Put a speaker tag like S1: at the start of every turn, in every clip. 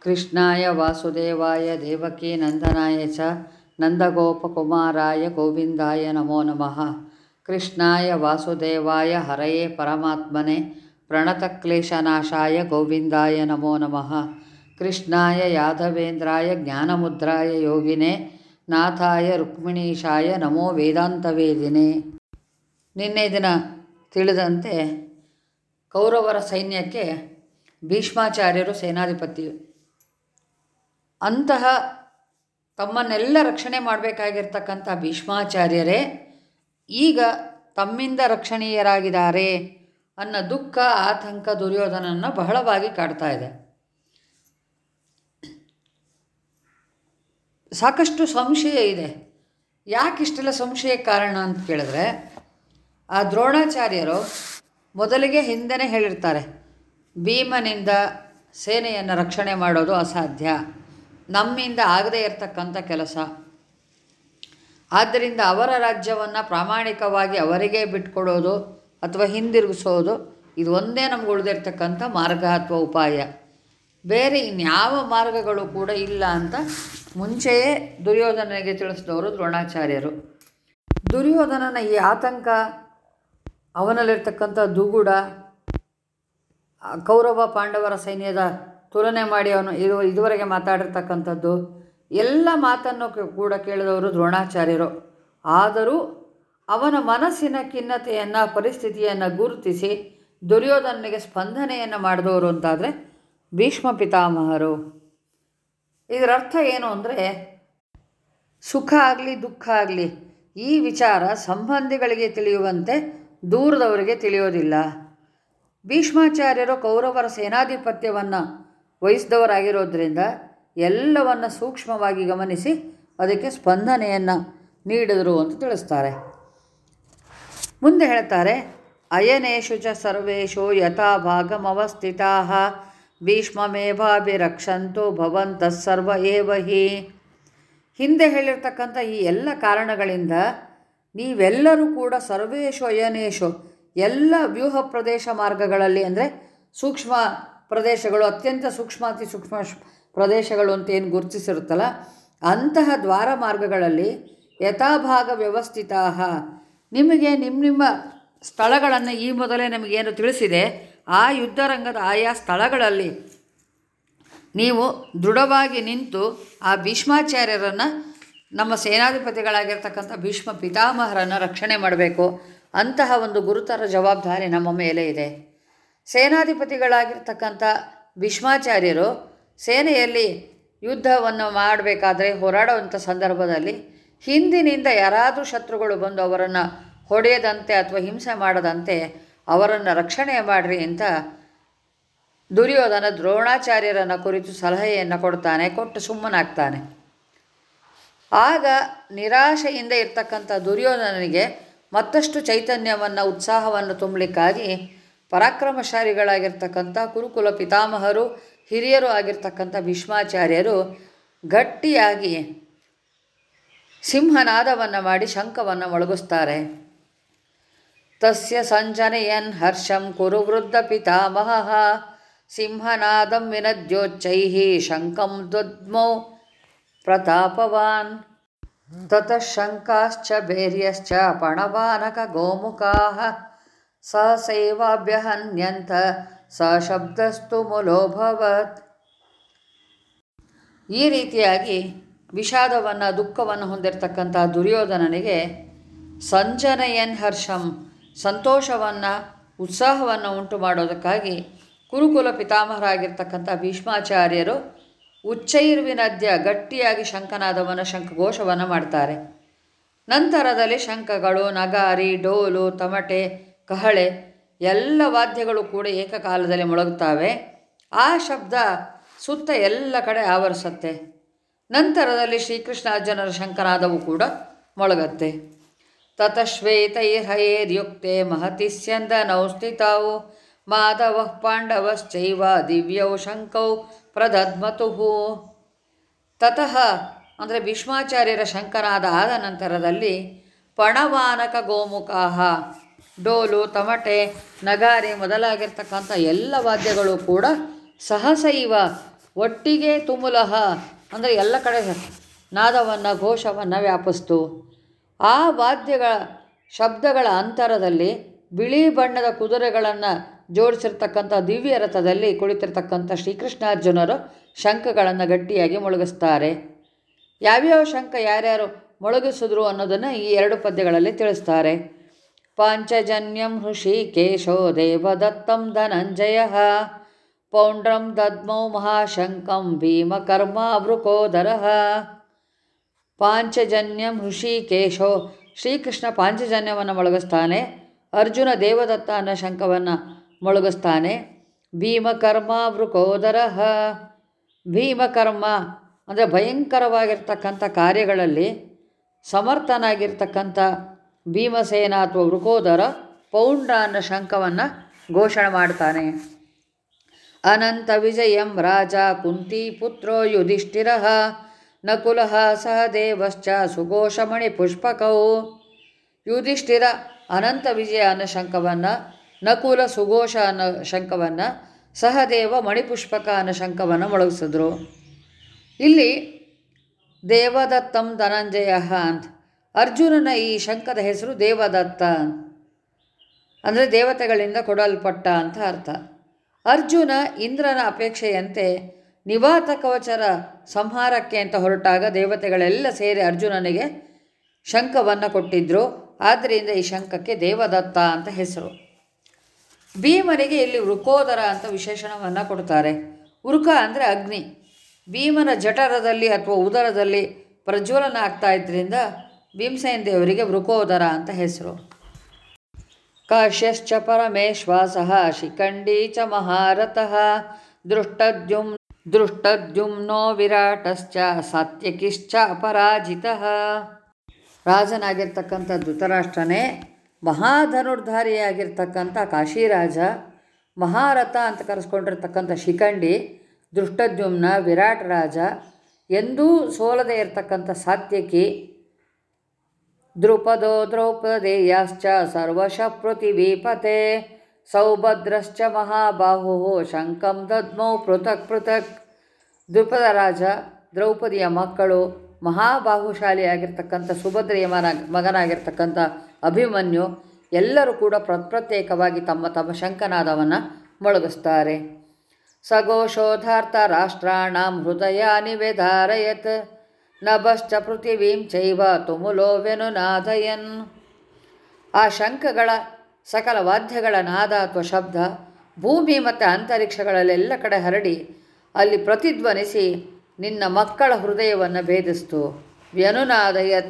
S1: ಕೃಷ್ಣಾಯ ವಾಸುದೇವಾಯ ದೇವಕೀ ನಂದನಾಯ ಚ ನಂದಗೋಪಕುಮಾರಾಯ ಗೋವಿಂದಾಯ ನಮೋ ನಮಃ. ಕೃಷ್ಣಾಯ ವಾಸುದೇವಾಯ ಹರಯೇ ಪರಮಾತ್ಮನೆ, ಪ್ರಣತಕ್ಲೇಶನಾಶಾಯ ಗೋವಿಂದಾಯ ನಮೋ ನಮಃ. ಕೃಷ್ಣಾಯ ಯಾದವೇಂದ್ರಾಯ ಜ್ಞಾನಮುದ್ರಾಯ ಯೋಗಿನೇ, ನಾಥಾಯ ರುಕ್ಮಿಣೀಶಾಯ ನಮೋ ವೇದಾಂತವೇದಿನೇ. ನಿನ್ನೆ ದಿನ ತಿಳಿದಂತೆ ಕೌರವರ ಸೈನ್ಯಕ್ಕೆ ಭೀಷ್ಮಾಚಾರ್ಯರು ಸೇನಾಧಿಪತಿ ಅಂತಹ ತಮ್ಮನ್ನೆಲ್ಲ ರಕ್ಷಣೆ ಮಾಡಬೇಕಾಗಿರ್ತಕ್ಕಂಥ ಭೀಷ್ಮಾಚಾರ್ಯರೇ, ಈಗ ತಮ್ಮಿಂದ ರಕ್ಷಣೀಯರಾಗಿದ್ದಾರೆ ಅನ್ನೋ ದುಃಖ, ಆತಂಕ, ದುರ್ಯೋಧನನ್ನು ಬಹಳವಾಗಿ ಕಾಡ್ತಾ ಇದೆ. ಸಾಕಷ್ಟು ಸಂಶಯ ಇದೆ. ಯಾಕೆ ಇಷ್ಟೆಲ್ಲ ಸಂಶಯ ಕಾರಣ ಅಂತ ಕೇಳಿದ್ರೆ, ಆ ದ್ರೋಣಾಚಾರ್ಯರು ಮೊದಲಿಗೆ ಹಿಂದೆನೇ ಹೇಳಿರ್ತಾರೆ, ಭೀಮನಿಂದ ಸೇನೆಯನ್ನು ರಕ್ಷಣೆ ಮಾಡೋದು ಅಸಾಧ್ಯ. ನಮ್ಮಿಂದ ಆಗದೇ ಇರತಕ್ಕಂಥ ಕೆಲಸ. ಆದ್ದರಿಂದ ಅವರ ರಾಜ್ಯವನ್ನು ಪ್ರಾಮಾಣಿಕವಾಗಿ ಅವರಿಗೆ ಬಿಟ್ಕೊಡೋದು ಅಥವಾ ಹಿಂದಿರುಗಿಸೋದು, ಇದು ಒಂದೇ ನಮ್ಗೆ ಉಳಿದಿರ್ತಕ್ಕಂಥ ಮಾರ್ಗ ಅಥವಾ ಉಪಾಯ. ಬೇರೆ ಇನ್ಯಾವ ಮಾರ್ಗಗಳು ಕೂಡ ಇಲ್ಲ ಅಂತ ಮುಂಚೆಯೇ ದುರ್ಯೋಧನನಿಗೆ ತಿಳಿಸಿದವರು ದ್ರೋಣಾಚಾರ್ಯರು. ದುರ್ಯೋಧನನ ಈ ಆತಂಕ, ಅವನಲ್ಲಿರ್ತಕ್ಕಂಥ ದುಗುಡ, ಕೌರವ ಪಾಂಡವರ ಸೈನ್ಯದ ತುಲನೆ ಮಾಡಿ ಅವನು ಇದು ಇದುವರೆಗೆ ಮಾತಾಡಿರ್ತಕ್ಕಂಥದ್ದು, ಎಲ್ಲ ಮಾತನ್ನು ಕೂಡ ಕೇಳಿದವರು ದ್ರೋಣಾಚಾರ್ಯರು. ಆದರೂ ಅವನ ಮನಸ್ಸಿನ ಖಿನ್ನತೆಯನ್ನು, ಪರಿಸ್ಥಿತಿಯನ್ನು ಗುರುತಿಸಿ ದುರ್ಯೋಧನಿಗೆ ಸ್ಪಂದನೆಯನ್ನು ಮಾಡಿದವರು ಅಂತಾದರೆ ಭೀಷ್ಮ ಪಿತಾಮಹರು. ಇದರರ್ಥ ಏನು ಅಂದರೆ, ಸುಖ ಆಗಲಿ, ದುಃಖ ಆಗಲಿ, ಈ ವಿಚಾರ ಸಂಬಂಧಿಗಳಿಗೆ ತಿಳಿಯುವಂತೆ ದೂರದವರಿಗೆ ತಿಳಿಯೋದಿಲ್ಲ. ಭೀಷ್ಮಾಚಾರ್ಯರು ಕೌರವರ ಸೇನಾಧಿಪತ್ಯವನ್ನು ವಹಿಸಿದವರಾಗಿರೋದ್ರಿಂದ ಎಲ್ಲವನ್ನು ಸೂಕ್ಷ್ಮವಾಗಿ ಗಮನಿಸಿ ಅದಕ್ಕೆ ಸ್ಪಂದನೆಯನ್ನು ನೀಡಿದರು ಅಂತ ತಿಳಿಸ್ತಾರೆ. ಮುಂದೆ ಹೇಳ್ತಾರೆ, ಅಯನೇಶು ಚ ಸರ್ವೇಶು ಯಥಾ ಭಾಗಮವಸ್ಥಿತಾ, ಭೀಷ್ಮಮೇವಾಭಿರಕ್ಷಂತು ಭವಂತ ಸರ್ವ ಏವ ಹಿ. ಹಿಂದೆ ಹೇಳಿರ್ತಕ್ಕಂಥ ಈ ಎಲ್ಲ ಕಾರಣಗಳಿಂದ ನೀವೆಲ್ಲರೂ ಕೂಡ ಸರ್ವೇಶು ಅಯನೇಶು ಎಲ್ಲ ವ್ಯೂಹ ಪ್ರದೇಶ ಮಾರ್ಗಗಳಲ್ಲಿ ಅಂದರೆ ಸೂಕ್ಷ್ಮ ಪ್ರದೇಶಗಳು ಅತ್ಯಂತ ಸೂಕ್ಷ್ಮ, ಅತಿ ಸೂಕ್ಷ್ಮ ಪ್ರದೇಶಗಳು ಅಂತ ಏನು ಗುರುತಿಸಿರುತ್ತಲ್ಲ, ಅಂತಹ ದ್ವಾರ ಮಾರ್ಗಗಳಲ್ಲಿ ಯಥಾಭಾಗ ವ್ಯವಸ್ಥಿತ ನಿಮಗೆ ನಿಮ್ಮ ನಿಮ್ಮ ಸ್ಥಳಗಳನ್ನು ಈ ಮೊದಲೇ ನಮಗೇನು ತಿಳಿಸಿದೆ, ಆ ಯುದ್ಧರಂಗದ ಆಯಾ ಸ್ಥಳಗಳಲ್ಲಿ ನೀವು ದೃಢವಾಗಿ ನಿಂತು ಆ ಭೀಷ್ಮಾಚಾರ್ಯರನ್ನು, ನಮ್ಮ ಸೇನಾಧಿಪತಿಗಳಾಗಿರ್ತಕ್ಕಂಥ ಭೀಷ್ಮ ಪಿತಾಮಹರನ್ನು ರಕ್ಷಣೆ ಮಾಡಬೇಕು ಅಂತಹ ಒಂದು ಗುರುತರ ಜವಾಬ್ದಾರಿ ನಮ್ಮ ಮೇಲೆ ಇದೆ. ಸೇನಾಧಿಪತಿಗಳಾಗಿರ್ತಕ್ಕಂಥ ಭೀಷ್ಮಾಚಾರ್ಯರು ಸೇನೆಯಲ್ಲಿ ಯುದ್ಧವನ್ನು ಮಾಡಬೇಕಾದ್ರೆ ಹೋರಾಡುವಂಥ ಸಂದರ್ಭದಲ್ಲಿ ಹಿಂದಿನಿಂದ ಯಾರಾದರೂ ಶತ್ರುಗಳು ಬಂದು ಅವರನ್ನು ಹೊಡೆಯದಂತೆ ಅಥವಾ ಹಿಂಸೆ ಮಾಡದಂತೆ ಅವರನ್ನು ರಕ್ಷಣೆ ಮಾಡಿರಿ ಅಂತ ದುರ್ಯೋಧನ ದ್ರೋಣಾಚಾರ್ಯರನ್ನು ಕುರಿತು ಸಲಹೆಯನ್ನು ಕೊಡ್ತಾನೆ, ಕೊಟ್ಟು ಸುಮ್ಮನಾಗ್ತಾನೆ. ಆಗ ನಿರಾಶೆಯಿಂದ ಇರ್ತಕ್ಕಂಥ ದುರ್ಯೋಧನನಿಗೆ ಮತ್ತಷ್ಟು ಚೈತನ್ಯವನ್ನು, ಉತ್ಸಾಹವನ್ನು ತುಂಬಲಿಕ್ಕಾಗಿ ಪರಾಕ್ರಮಶಾಲಿಗಳಾಗಿರ್ತಕ್ಕಂಥ ಕುರುಕುಲ ಪಿತಾಮಹರು, ಹಿರಿಯರು ಆಗಿರ್ತಕ್ಕಂಥ ಭೀಷ್ಮಾಚಾರ್ಯರು ಗಟ್ಟಿಯಾಗಿ ಸಿಂಹನಾದವನ್ನು ಮಾಡಿ ಶಂಖವನ್ನು ಮೊಳಗಿಸ್ತಾರೆ. ತಸ್ಯ ಸಂಜನೆಯನ್ ಹರ್ಷಂ ಕುರು ವೃದ್ಧ ಪಿತಾಮಹ, ಸಿಂಹನಾದಂ ವಿನದ್ಯೋಚ್ಚೈ ಶಂಕಂ ದ್ವದ್ಮೌ ಪ್ರತಾಪವಾನ್. ತತಃ ಶಂಕಾಶ್ಚ ಬೇರ್ಯಶ್ಚ ಪಣವಾನಕ ಗೋಮುಖಾಃ ಸಹಸೈವಾಭ್ಯಹನ್ಯಂತ ಶಬ್ದಸ್ತು ಮುಲೋಭವತ್ ಈ ರೀತಿಯಾಗಿ ವಿಷಾದವನ್ನು, ದುಃಖವನ್ನು ಹೊಂದಿರತಕ್ಕಂಥ ದುರ್ಯೋಧನನಿಗೆ ಸಂಜನಯನ್ ಹರ್ಷಂ, ಸಂತೋಷವನ್ನು, ಉತ್ಸಾಹವನ್ನು ಉಂಟು ಮಾಡೋದಕ್ಕಾಗಿ ಕುರುಕುಲ ಪಿತಾಮಹರಾಗಿರ್ತಕ್ಕಂಥ ಭೀಷ್ಮಾಚಾರ್ಯರು ಉಚ್ಚೈರುವಿನದ್ಯ ಗಟ್ಟಿಯಾಗಿ ಶಂಖನಾದವನ್ನು, ಶಂಖಘೋಷವನ್ನು ಮಾಡ್ತಾರೆ. ನಂತರದಲ್ಲಿ ಶಂಖಗಳು, ನಗಾರಿ, ಡೋಲು, ತಮಟೆ ಕಹಳೆ, ಎಲ್ಲ ವಾದ್ಯಗಳು ಕೂಡ ಏಕಕಾಲದಲ್ಲಿ ಮೊಳಗುತ್ತವೆ. ಆ ಶಬ್ದ ಸುತ್ತ ಎಲ್ಲ ಕಡೆ ಆವರಿಸುತ್ತೆ. ನಂತರದಲ್ಲಿ ಶ್ರೀಕೃಷ್ಣಾರ್ಜುನರ ಶಂಕರಾದವು ಕೂಡ ಮೊಳಗತ್ತೆ. ತತಶ್ವೇತೈರ್ಹಯೇರ್ಯುಕ್ತೆ ಮಹತಿ ಸ್ಯಂದನೌ ಸ್ಥಿತೌ, ಮಾಧವ ಪಾಂಡವಶ್ಚೈವ ದಿವ್ಯೌ ಶಂಕೌ ಪ್ರದದ್ಮತುಃ. ತತಃ ಅಂದರೆ ಭೀಷ್ಮಾಚಾರ್ಯರ ಶಂಕರಾದ ಆದ ನಂತರದಲ್ಲಿ ಪಣವಾನಕ ಗೋಮುಖಾಹ ಡೋಲು, ತಮಟೆ, ನಗಾರಿ ಮೊದಲಾಗಿರ್ತಕ್ಕಂಥ ಎಲ್ಲ ವಾದ್ಯಗಳು ಕೂಡ ಸಹಸೈವ, ಒಟ್ಟಿಗೆ ತುಮುಲಹ, ಅಂದರೆ ಎಲ್ಲ ಕಡೆ ನಾದವನ್ನು, ಘೋಷವನ್ನು ವ್ಯಾಪಿಸ್ತು. ಆ ವಾದ್ಯಗಳ ಶಬ್ದಗಳ ಅಂತರದಲ್ಲಿ ಬಿಳಿ ಬಣ್ಣದ ಕುದುರೆಗಳನ್ನು ಜೋಡಿಸಿರ್ತಕ್ಕಂಥ ದಿವ್ಯ ರಥದಲ್ಲಿ ಕುಳಿತಿರ್ತಕ್ಕಂಥ ಶ್ರೀಕೃಷ್ಣಾರ್ಜುನರು ಶಂಖಗಳನ್ನು ಗಟ್ಟಿಯಾಗಿ ಮುಳುಗಿಸ್ತಾರೆ. ಯಾವ್ಯಾವ ಶಂಖ ಯಾರ್ಯಾರು ಮೊಳಗಿಸಿದ್ರು ಅನ್ನೋದನ್ನು ಈ ಎರಡು ಪದ್ಯಗಳಲ್ಲಿ ತಿಳಿಸ್ತಾರೆ. ಪಾಂಚಜನ್ಯಂ ಹೃಷಿಕೇಶೋ ದೇವದತ್ತಂ ಧನಂಜಯ. ಪೌಂಡ್ರಂ ದದ್ಮೌ ಮಹಾಶಂಕಂ ವೃಕೋದರ ಪಾಂಚಜನ್ಯಂ ಹೃಷಿಕೇಶೋ ಶ್ರೀಕೃಷ್ಣ ಪಾಂಚಜನ್ಯವನ್ನು ಮೊಳಗಿಸ್ತಾನೆ, ಅರ್ಜುನ ದೇವದತ್ತ ಅನ್ನೋ ಶಂಕವನ್ನು ಮೊಳಗಿಸ್ತಾನೆ, ಭೀಮಕರ್ಮ ವೃಕೋದರ ಭೀಮಕರ್ಮ ಅಂದರೆ ಭಯಂಕರವಾಗಿರ್ತಕ್ಕಂಥ ಕಾರ್ಯಗಳಲ್ಲಿ ಸಮರ್ಥನಾಗಿರ್ತಕ್ಕಂಥ ಭೀಮಸೇನ ಅಥವಾ ವೃಕೋದರ ಪೌಂಡ್ರ ಅನ್ನೋ ಶಂಕವನ್ನು ಘೋಷಣೆ ಮಾಡ್ತಾನೆ. ಅನಂತ ವಿಜಯಂ ರಾಜ ಕುಂತಿ ಪುತ್ರೋ ಯುಧಿಷ್ಠಿರ ನಕುಲ ಸಹದೇವಶ್ಚ ಸುಘೋಷಮಣಿ ಪುಷ್ಪಕವು ಯುಧಿಷ್ಠಿರ ಅನಂತ ವಿಜಯ ಅನ್ನೋ ಶಂಕವನ್ನು ನಕುಲ ಸುಘೋಷ ಅನ್ನೋ ಶಂಖವನ್ನು, ಸಹದೇವ ಮಣಿಪುಷ್ಪಕ ಅನ್ನೋ ಶಂಕವನ್ನು ಮೊಳಗಿಸಿದ್ರು. ಇಲ್ಲಿ ದೇವದತ್ತಂ ಧನಂಜಯ ಅಂತ ಅರ್ಜುನನ ಈ ಶಂಕದ ಹೆಸರು ದೇವದತ್ತ. ಅಂದರೆ ದೇವತೆಗಳಿಂದ ಕೊಡಲ್ಪಟ್ಟ ಅಂತ ಅರ್ಥ. ಅರ್ಜುನ ಇಂದ್ರನ ಅಪೇಕ್ಷೆಯಂತೆ ನಿವಾತ ಕವಚರ ಸಂಹಾರಕ್ಕೆ ಅಂತ ಹೊರಟಾಗ ದೇವತೆಗಳೆಲ್ಲ ಸೇರಿ ಅರ್ಜುನನಿಗೆ ಶಂಖವನ್ನು ಕೊಟ್ಟಿದ್ದರು ಆದ್ದರಿಂದ ಈ ಶಂಖಕ್ಕೆ ದೇವದತ್ತ ಅಂತ ಹೆಸರು. ಭೀಮನಿಗೆ ಇಲ್ಲಿ ವೃಕೋದರ ಅಂತ ವಿಶೇಷಣವನ್ನು ಕೊಡ್ತಾರೆ. ವೃಕ ಅಂದರೆ ಅಗ್ನಿ. ಭೀಮನ ಜಠರದಲ್ಲಿ ಅಥವಾ ಉದರದಲ್ಲಿ ಪ್ರಜ್ವಲನ ಆಗ್ತಾ ಇದ್ದರಿಂದ ಭೀಮಸೇನ ದೇವರಿಗೆ ವೃಕೋದರ ಅಂತ ಹೆಸರು. ಕಾಶ್ಯಶ್ಚ ಪರಮೇಶ್ವಾಸಃ ಶಿಖಂಡಿ ಚ ಮಹಾರಥಃ ದೃಷ್ಟದ್ಯುಮ್ ದೃಷ್ಟದ್ಯುಮ್ನೋ ವಿರಾಟಶ್ಚ ಸಾತ್ಯಕಿಶ್ಚ ಅಪರಾಜಿತಃ. ರಾಜನಾಗಿರ್ತಕ್ಕಂಥ ಧೃತರಾಷ್ಟ್ರನೇ, ಮಹಾಧನುರ್ಧಾರಿಯಾಗಿರ್ತಕ್ಕಂಥ ಕಾಶಿರಾಜ, ಮಹಾರಥ ಅಂತ ಕರೆಸ್ಕೊಂಡಿರ್ತಕ್ಕಂಥ ಶಿಖಂಡಿ, ದೃಷ್ಟದ್ಯುಮ್ನ ವಿರಾಟ್ ರಾಜ ಎಂದೂ ಸೋಲದೇ ಇರತಕ್ಕಂಥ ಸಾತ್ಯಕಿ ದ್ರುಪದೋ ದ್ರೌಪದೇಯಶ್ಚ ಸರ್ವಶ ಪೃಥಿವೀಪತೆ ಸೌಭದ್ರಶ್ಚ ಮಹಾಬಾಹು ಶಂಕಂ ದದ್ಮೌ ಪೃಥಕ್ ಪೃಥಕ್. ದ್ರುಪದ ರಾಜ, ದ್ರೌಪದಿಯ ಮಕ್ಕಳು, ಮಹಾಬಾಹುಶಾಲಿಯಾಗಿರ್ತಕ್ಕಂಥ ಸುಭದ್ರೆಯ ಮನ, ಮಗನಾಗಿರ್ತಕ್ಕಂಥ ಅಭಿಮನ್ಯು ಎಲ್ಲರೂ ಕೂಡ ಪ್ರತ್ಯೇಕವಾಗಿ ತಮ್ಮ ತಮ್ಮ ಶಂಕನಾದವನ್ನು ಮೊಳಗಿಸ್ತಾರೆ. ಸಗೋಶೋಧಾರ್ಥ ರಾಷ್ಟ್ರಾಣಾಂ ಹೃದಯ ವ್ಯಧಾರಯತ್ ನಭಶ್ಚ ಪೃಥಿವೀಂ ಚೈವ ತುಮುಲೋ ವ್ಯನುನಾದಯನ್ ಆ ಶಂಖಗಳ ಸಕಲ ವಾದ್ಯಗಳ ನಾದ ಅಥವಾ ಶಬ್ದ ಭೂಮಿ ಮತ್ತು ಅಂತರಿಕ್ಷಗಳಲ್ಲೆಲ್ಲ ಕಡೆ ಹರಡಿ ಅಲ್ಲಿ ಪ್ರತಿಧ್ವನಿಸಿ ನಿನ್ನ ಮಕ್ಕಳ ಹೃದಯವನ್ನು ಭೇದಿಸ್ತು. ವ್ಯನುನಾದಯ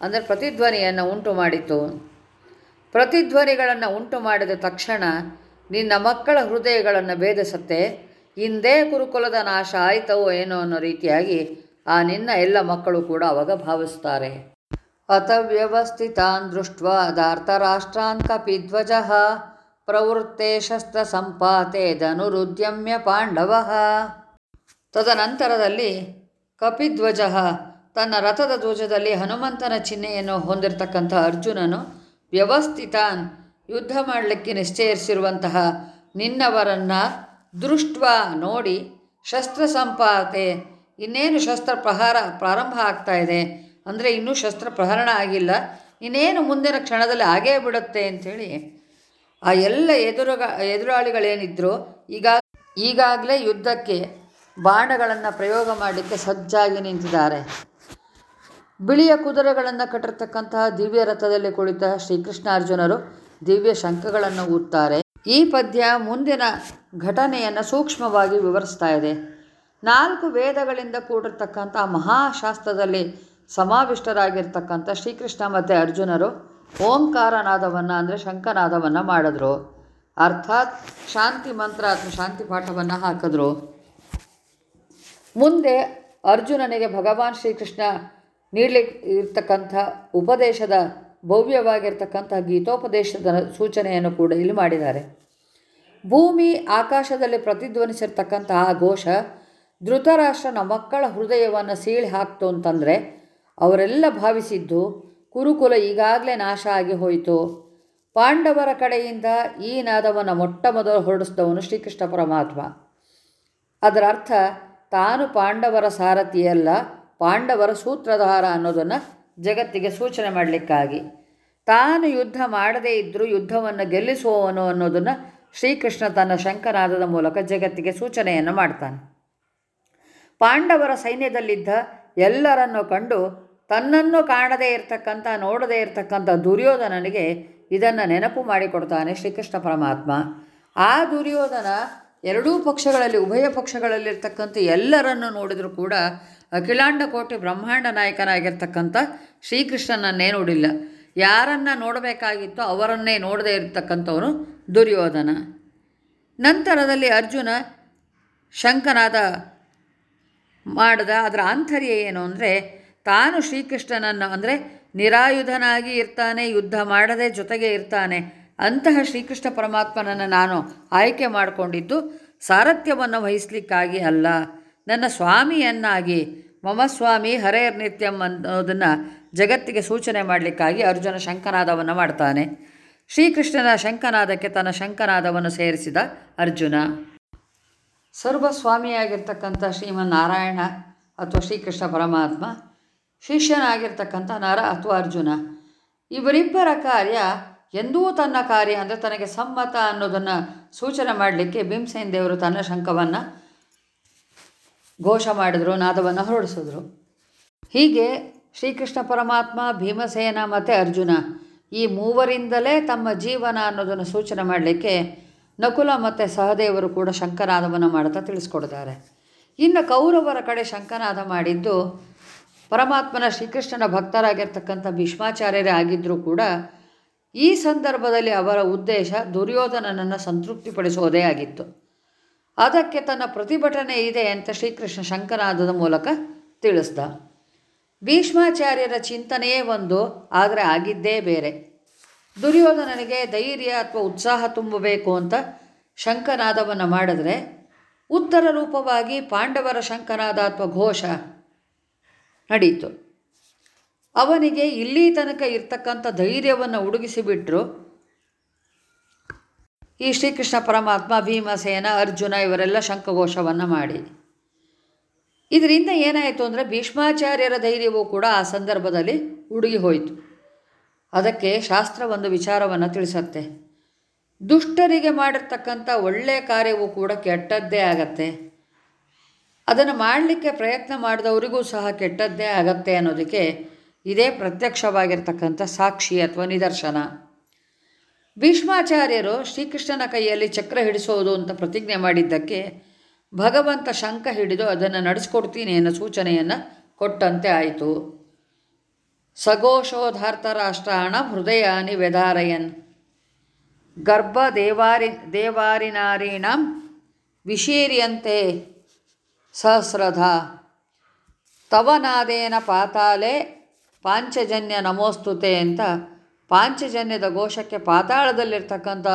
S1: ಅಂದರೆ ಪ್ರತಿಧ್ವನಿಯನ್ನು ಉಂಟು ಮಾಡಿತು. ಪ್ರತಿಧ್ವನಿಗಳನ್ನು ಉಂಟು ಮಾಡಿದ ತಕ್ಷಣ ನಿನ್ನ ಮಕ್ಕಳ ಹೃದಯಗಳನ್ನು ಭೇದಿಸುತ್ತೆ. ಹಿಂದೆ ಕುರುಕುಲದ ನಾಶ ಆಯಿತವೋ ಏನೋ ಅನ್ನೋ ರೀತಿಯಾಗಿ ಆ ನಿನ್ನ ಎಲ್ಲ ಮಕ್ಕಳು ಕೂಡ ಅವಾಗ ಭಾವಿಸ್ತಾರೆ ಅಥವ್ಯವಸ್ಥಿತಾನ್ ವ್ಯವಸ್ಥಿತಾನ್ ದೃಷ್ಟ ಧಾರ್ತರಾಷ್ಟ್ರಾನ್ ಕಪಿಧ್ವಜ ಪ್ರವೃತ್ತೆ ಶಸ್ತ್ರ ಸಂಪಾತೆ ಧನುರುದ್ಯಮ್ಯ ಪಾಂಡವ. ತದನಂತರದಲ್ಲಿ ಕಪಿಧ್ವಜ ತನ್ನ ರಥದ ಧ್ವಜದಲ್ಲಿ ಹನುಮಂತನ ಚಿಹ್ನೆಯನ್ನು ಹೊಂದಿರತಕ್ಕಂಥ ಅರ್ಜುನನು ವ್ಯವಸ್ಥಿತಾನ್ ಯುದ್ಧ ಮಾಡಲಿಕ್ಕೆ ನಿಶ್ಚಯಿಸಿರುವಂತಹ ನಿನ್ನವರನ್ನು ದೃಷ್ಟ ನೋಡಿ ಶಸ್ತ್ರ ಸಂಪಾತೆ ಇನ್ನೇನು ಶಸ್ತ್ರ ಪ್ರಹಾರ ಪ್ರಾರಂಭ ಆಗ್ತಾ ಇದೆ? ಅಂದರೆ ಇನ್ನೂ ಶಸ್ತ್ರ ಪ್ರಹರಣ ಆಗಿಲ್ಲ. ಇನ್ನೇನು ಮುಂದಿನ ಕ್ಷಣದಲ್ಲಿ ಆಗೇ ಬಿಡುತ್ತೆ ಅಂಥೇಳಿ ಆ ಎಲ್ಲ ಎದುರುಗ, ಎದುರಾಳಿಗಳೇನಿದ್ರು ಈಗ, ಈಗಾಗಲೇ ಯುದ್ಧಕ್ಕೆ ಬಾಣಗಳನ್ನು ಪ್ರಯೋಗ ಮಾಡಲಿಕ್ಕೆ ಸಜ್ಜಾಗಿ ನಿಂತಿದ್ದಾರೆ. ಬಿಳಿಯ ಕುದುರೆಗಳನ್ನು ಕಟ್ಟಿರ್ತಕ್ಕಂತಹ ದಿವ್ಯ ರಥದಲ್ಲಿ ಕುಳಿತ ಶ್ರೀಕೃಷ್ಣಾರ್ಜುನರು ದಿವ್ಯ ಶಂಖಗಳನ್ನು ಊದ್ತಾರೆ. ಈ ಪದ್ಯ ಮುಂದಿನ ಘಟನೆಯನ್ನು ಸೂಕ್ಷ್ಮವಾಗಿ ವಿವರಿಸ್ತಾ ಇದೆ. ನಾಲ್ಕು ವೇದಗಳಿಂದ ಕೂಡಿರ್ತಕ್ಕಂಥ ಮಹಾಶಾಸ್ತ್ರದಲ್ಲಿ ಸಮಾವಿಷ್ಟರಾಗಿರ್ತಕ್ಕಂಥ ಶ್ರೀಕೃಷ್ಣ ಮತ್ತು ಅರ್ಜುನರು ಓಂಕಾರನಾದವನ್ನು ಅಂದರೆ ಶಂಕನಾದವನ್ನು ಮಾಡಿದ್ರು. ಅರ್ಥಾತ್ ಶಾಂತಿ ಮಂತ್ರ ಅಥವಾ ಶಾಂತಿ ಪಾಠವನ್ನು ಹಾಕಿದ್ರು. ಮುಂದೆ ಅರ್ಜುನನಿಗೆ ಭಗವಾನ್ ಶ್ರೀಕೃಷ್ಣ ನೀಡಲಿ ಇರ್ತಕ್ಕಂಥ ಉಪದೇಶದ ಭವ್ಯವಾಗಿರ್ತಕ್ಕಂಥ ಗೀತೋಪದೇಶದ ಸೂಚನೆಯನ್ನು ಕೂಡ ಇಲ್ಲಿ ಮಾಡಿದ್ದಾರೆ. ಭೂಮಿ ಆಕಾಶದಲ್ಲಿ ಪ್ರತಿಧ್ವನಿಸಿರ್ತಕ್ಕಂಥ ಆ ಘೋಷ ಧೃತರಾಷ್ಟ್ರನ ಮಕ್ಕಳ ಹೃದಯವನ್ನು ಸೀಳಿ ಹಾಕ್ತು ಅಂತಂದರೆ ಅವರೆಲ್ಲ ಭಾವಿಸಿದ್ದು ಕುರುಕುಲ ಈಗಾಗಲೇ ನಾಶ ಆಗಿ ಹೋಯಿತು. ಪಾಂಡವರ ಕಡೆಯಿಂದ ಈ ನಾದವನ್ನು ಮೊಟ್ಟ ಮೊದಲು ಹೊರಡಿಸಿದವನು ಶ್ರೀಕೃಷ್ಣ ಪರಮಾತ್ಮ. ಅದರ ಅರ್ಥ ತಾನು ಪಾಂಡವರ ಸಾರಥಿಯಲ್ಲ, ಪಾಂಡವರ ಸೂತ್ರಧಾರ ಅನ್ನೋದನ್ನು ಜಗತ್ತಿಗೆ ಸೂಚನೆ ಮಾಡಲಿಕ್ಕಾಗಿ. ತಾನು ಯುದ್ಧ ಮಾಡದೇ ಇದ್ದರೂ ಯುದ್ಧವನ್ನು ಗೆಲ್ಲಿಸುವವನು ಅನ್ನೋದನ್ನು ಶ್ರೀಕೃಷ್ಣ ತನ್ನ ಶಂಕನಾದದ ಮೂಲಕ ಜಗತ್ತಿಗೆ ಸೂಚನೆಯನ್ನು ಮಾಡ್ತಾನೆ. ಪಾಂಡವರ ಸೈನ್ಯದಲ್ಲಿದ್ದ ಎಲ್ಲರನ್ನು ಕಂಡು ತನ್ನನ್ನು ಕಾಣದೇ ಇರತಕ್ಕಂಥ, ನೋಡದೇ ಇರತಕ್ಕಂಥ ದುರ್ಯೋಧನನಿಗೆ ಇದನ್ನು ನೆನಪು ಮಾಡಿಕೊಡ್ತಾನೆ ಶ್ರೀಕೃಷ್ಣ ಪರಮಾತ್ಮ. ಆ ದುರ್ಯೋಧನ ಎರಡೂ ಪಕ್ಷಗಳಲ್ಲಿ, ಉಭಯ ಪಕ್ಷಗಳಲ್ಲಿರ್ತಕ್ಕಂಥ ಎಲ್ಲರನ್ನು ನೋಡಿದರೂ ಕೂಡ ಅಖಿಲಾಂಡ ಕೋಟಿ ಬ್ರಹ್ಮಾಂಡ ನಾಯಕನಾಗಿರ್ತಕ್ಕಂಥ ಶ್ರೀಕೃಷ್ಣನನ್ನೇ ನೋಡಿಲ್ಲ. ಯಾರನ್ನ ನೋಡಬೇಕಾಗಿತ್ತೋ ಅವರನ್ನೇ ನೋಡದೇ ಇರತಕ್ಕಂಥವನು ದುರ್ಯೋಧನ. ನಂತರದಲ್ಲಿ ಅರ್ಜುನ ಶಂಕನಾದ ಮಾಡಿದ ಅದರ ಆಂತರ್ಯ ಏನು ಅಂದರೆ ತಾನು ಶ್ರೀಕೃಷ್ಣನನ್ನು ಅಂದರೆ ನಿರಾಯುಧನಾಗಿ ಇರ್ತಾನೆ, ಯುದ್ಧ ಮಾಡದೆ ಜೊತೆಗೆ ಇರ್ತಾನೆ ಅಂತಹ ಶ್ರೀಕೃಷ್ಣ ಪರಮಾತ್ಮನನ್ನು ನಾನು ಆಯ್ಕೆ ಮಾಡಿಕೊಂಡಿದ್ದು ಸಾರಥ್ಯವನ್ನು ವಹಿಸಲಿಕ್ಕಾಗಿ ಅಲ್ಲ. ನನ್ನ ಸ್ವಾಮಿಯನ್ನಾಗಿ ಮಮ ಸ್ವಾಮಿ ನಿತ್ಯಂ ಅನ್ನೋದನ್ನು ಜಗತ್ತಿಗೆ ಸೂಚನೆ ಮಾಡಲಿಕ್ಕಾಗಿ ಅರ್ಜುನ ಶಂಕನಾದವನ್ನು ಮಾಡ್ತಾನೆ. ಶ್ರೀಕೃಷ್ಣನ ಶಂಕನಾದಕ್ಕೆ ತನ್ನ ಶಂಕನಾದವನ್ನು ಸೇರಿಸಿದ ಅರ್ಜುನ. ಸರ್ವಸ್ವಾಮಿಯಾಗಿರ್ತಕ್ಕಂಥ ಶ್ರೀಮನ್ನಾರಾಯಣ ಅಥವಾ ಶ್ರೀಕೃಷ್ಣ ಪರಮಾತ್ಮ, ಶಿಷ್ಯನಾಗಿರ್ತಕ್ಕಂಥ ನರ ಅಥವಾ ಅರ್ಜುನ, ಇವರಿಬ್ಬರ ಕಾರ್ಯ ಎಂದೂ ತನ್ನ ಕಾರ್ಯ ಅಂದರೆ ತನಗೆ ಸಮ್ಮತ ಅನ್ನೋದನ್ನು ಸೂಚನೆ ಮಾಡಲಿಕ್ಕೆ ಭೀಮಸೇನ್ ದೇವರು ತನ್ನ ಶಂಖವನ್ನು ಘೋಷ ಮಾಡಿದರು, ನಾದವನ್ನು ಹೊರಡಿಸಿದ್ರು. ಹೀಗೆ ಶ್ರೀಕೃಷ್ಣ ಪರಮಾತ್ಮ, ಭೀಮಸೇನ ಮತ್ತು ಅರ್ಜುನ ಈ ಮೂವರಿಂದಲೇ ತಮ್ಮ ಜೀವನ ಅನ್ನೋದನ್ನು ಸೂಚನೆ ಮಾಡಲಿಕ್ಕೆ ನಕುಲ ಮತ್ತು ಸಹದೇವರು ಕೂಡ ಶಂಕನಾದವನ್ನು ಮಾಡ್ತಾ ತಿಳಿಸ್ಕೊಡ್ತಾರೆ. ಇನ್ನು ಕೌರವರ ಕಡೆ ಶಂಕನಾದ ಮಾಡಿದ್ದು ಪರಮಾತ್ಮನ ಶ್ರೀಕೃಷ್ಣನ ಭಕ್ತರಾಗಿರ್ತಕ್ಕಂಥ ಭೀಷ್ಮಾಚಾರ್ಯರೇ ಆಗಿದ್ದರೂ ಕೂಡ ಈ ಸಂದರ್ಭದಲ್ಲಿ ಅವರ ಉದ್ದೇಶ ದುರ್ಯೋಧನನನ್ನು ಸಂತೃಪ್ತಿಪಡಿಸೋದೇ ಆಗಿತ್ತು. ಅದಕ್ಕೆ ತನ್ನ ಪ್ರತಿಭಟನೆ ಇದೆ ಅಂತ ಶ್ರೀಕೃಷ್ಣ ಶಂಕನಾದದ ಮೂಲಕ ತಿಳಿಸ್ದ. ಭೀಷ್ಮಾಚಾರ್ಯರ ಚಿಂತನೆಯೇ ಒಂದು, ಆದರೆ ಆಗಿದ್ದೇ ಬೇರೆ. ದುರ್ಯೋಧನನಿಗೆ ಧೈರ್ಯ ಅಥವಾ ಉತ್ಸಾಹ ತುಂಬಬೇಕು ಅಂತ ಶಂಕನಾದವನ್ನು ಮಾಡಿದ್ರೆ ಉತ್ತರ ರೂಪವಾಗಿ ಪಾಂಡವರ ಶಂಕನಾದ ಅಥವಾ ಘೋಷ ನಡೀತು. ಅವನಿಗೆ ಇಲ್ಲಿ ತನಕ ಇರ್ತಕ್ಕಂಥ ಧೈರ್ಯವನ್ನು ಉಡುಗಿಸಿಬಿಟ್ರು ಈ ಶ್ರೀಕೃಷ್ಣ ಪರಮಾತ್ಮ, ಭೀಮಸೇನ, ಅರ್ಜುನ ಇವರೆಲ್ಲ ಶಂಕಘೋಷವನ್ನು ಮಾಡಿ. ಇದರಿಂದ ಏನಾಯಿತು ಅಂದರೆ ಭೀಷ್ಮಾಚಾರ್ಯರ ಧೈರ್ಯವೂ ಕೂಡ ಆ ಸಂದರ್ಭದಲ್ಲಿ ಉಡುಗಿ ಹೋಯಿತು. ಅದಕ್ಕೆ ಶಾಸ್ತ್ರ ಒಂದು ವಿಚಾರವನ್ನು ತಿಳಿಸತ್ತೆ. ದುಷ್ಟರಿಗೆ ಮಾಡಿರ್ತಕ್ಕಂಥ ಒಳ್ಳೆಯ ಕಾರ್ಯವೂ ಕೂಡ ಕೆಟ್ಟದ್ದೇ ಆಗತ್ತೆ. ಅದನ್ನು ಮಾಡಲಿಕ್ಕೆ ಪ್ರಯತ್ನ ಮಾಡಿದವರಿಗೂ ಸಹ ಕೆಟ್ಟದ್ದೇ ಆಗತ್ತೆ ಅನ್ನೋದಕ್ಕೆ ಇದೇ ಪ್ರತ್ಯಕ್ಷವಾಗಿರ್ತಕ್ಕಂಥ ಸಾಕ್ಷಿ ಅಥವಾ ನಿದರ್ಶನ. ಭೀಷ್ಮಾಚಾರ್ಯರು ಶ್ರೀಕೃಷ್ಣನ ಕೈಯಲ್ಲಿ ಚಕ್ರ ಹಿಡಿಸೋದು ಅಂತ ಪ್ರತಿಜ್ಞೆ ಮಾಡಿದ್ದಕ್ಕೆ ಭಗವಂತ ಶಂಕ ಹಿಡಿದು ಅದನ್ನು ನಡೆಸ್ಕೊಡ್ತೀನಿ ಅನ್ನೋ ಸೂಚನೆಯನ್ನು ಕೊಟ್ಟಂತೆ ಆಯಿತು. ಸಘೋಷೋಧಾರ್ಥ ರಾಷ್ಟ್ರಾಣ ಹೃದಯಾನಿ ವ್ಯಧಾರಯನ್. ಗರ್ಭ ದೇವಾರಿ, ದೇವಾರಿನಾರೀಣ ವಿಶೀರ್ಯಂತೆ ಸಹಸ್ರಧ. ತವನಾದೇನ ಪಾತಾಲೆ ಪಾಂಚಜನ್ಯ ನಮೋಸ್ತುತೆ ಅಂತ ಪಾಂಚಜನ್ಯದ ಘೋಷಕ್ಕೆ ಪಾತಾಳದಲ್ಲಿರ್ತಕ್ಕಂಥ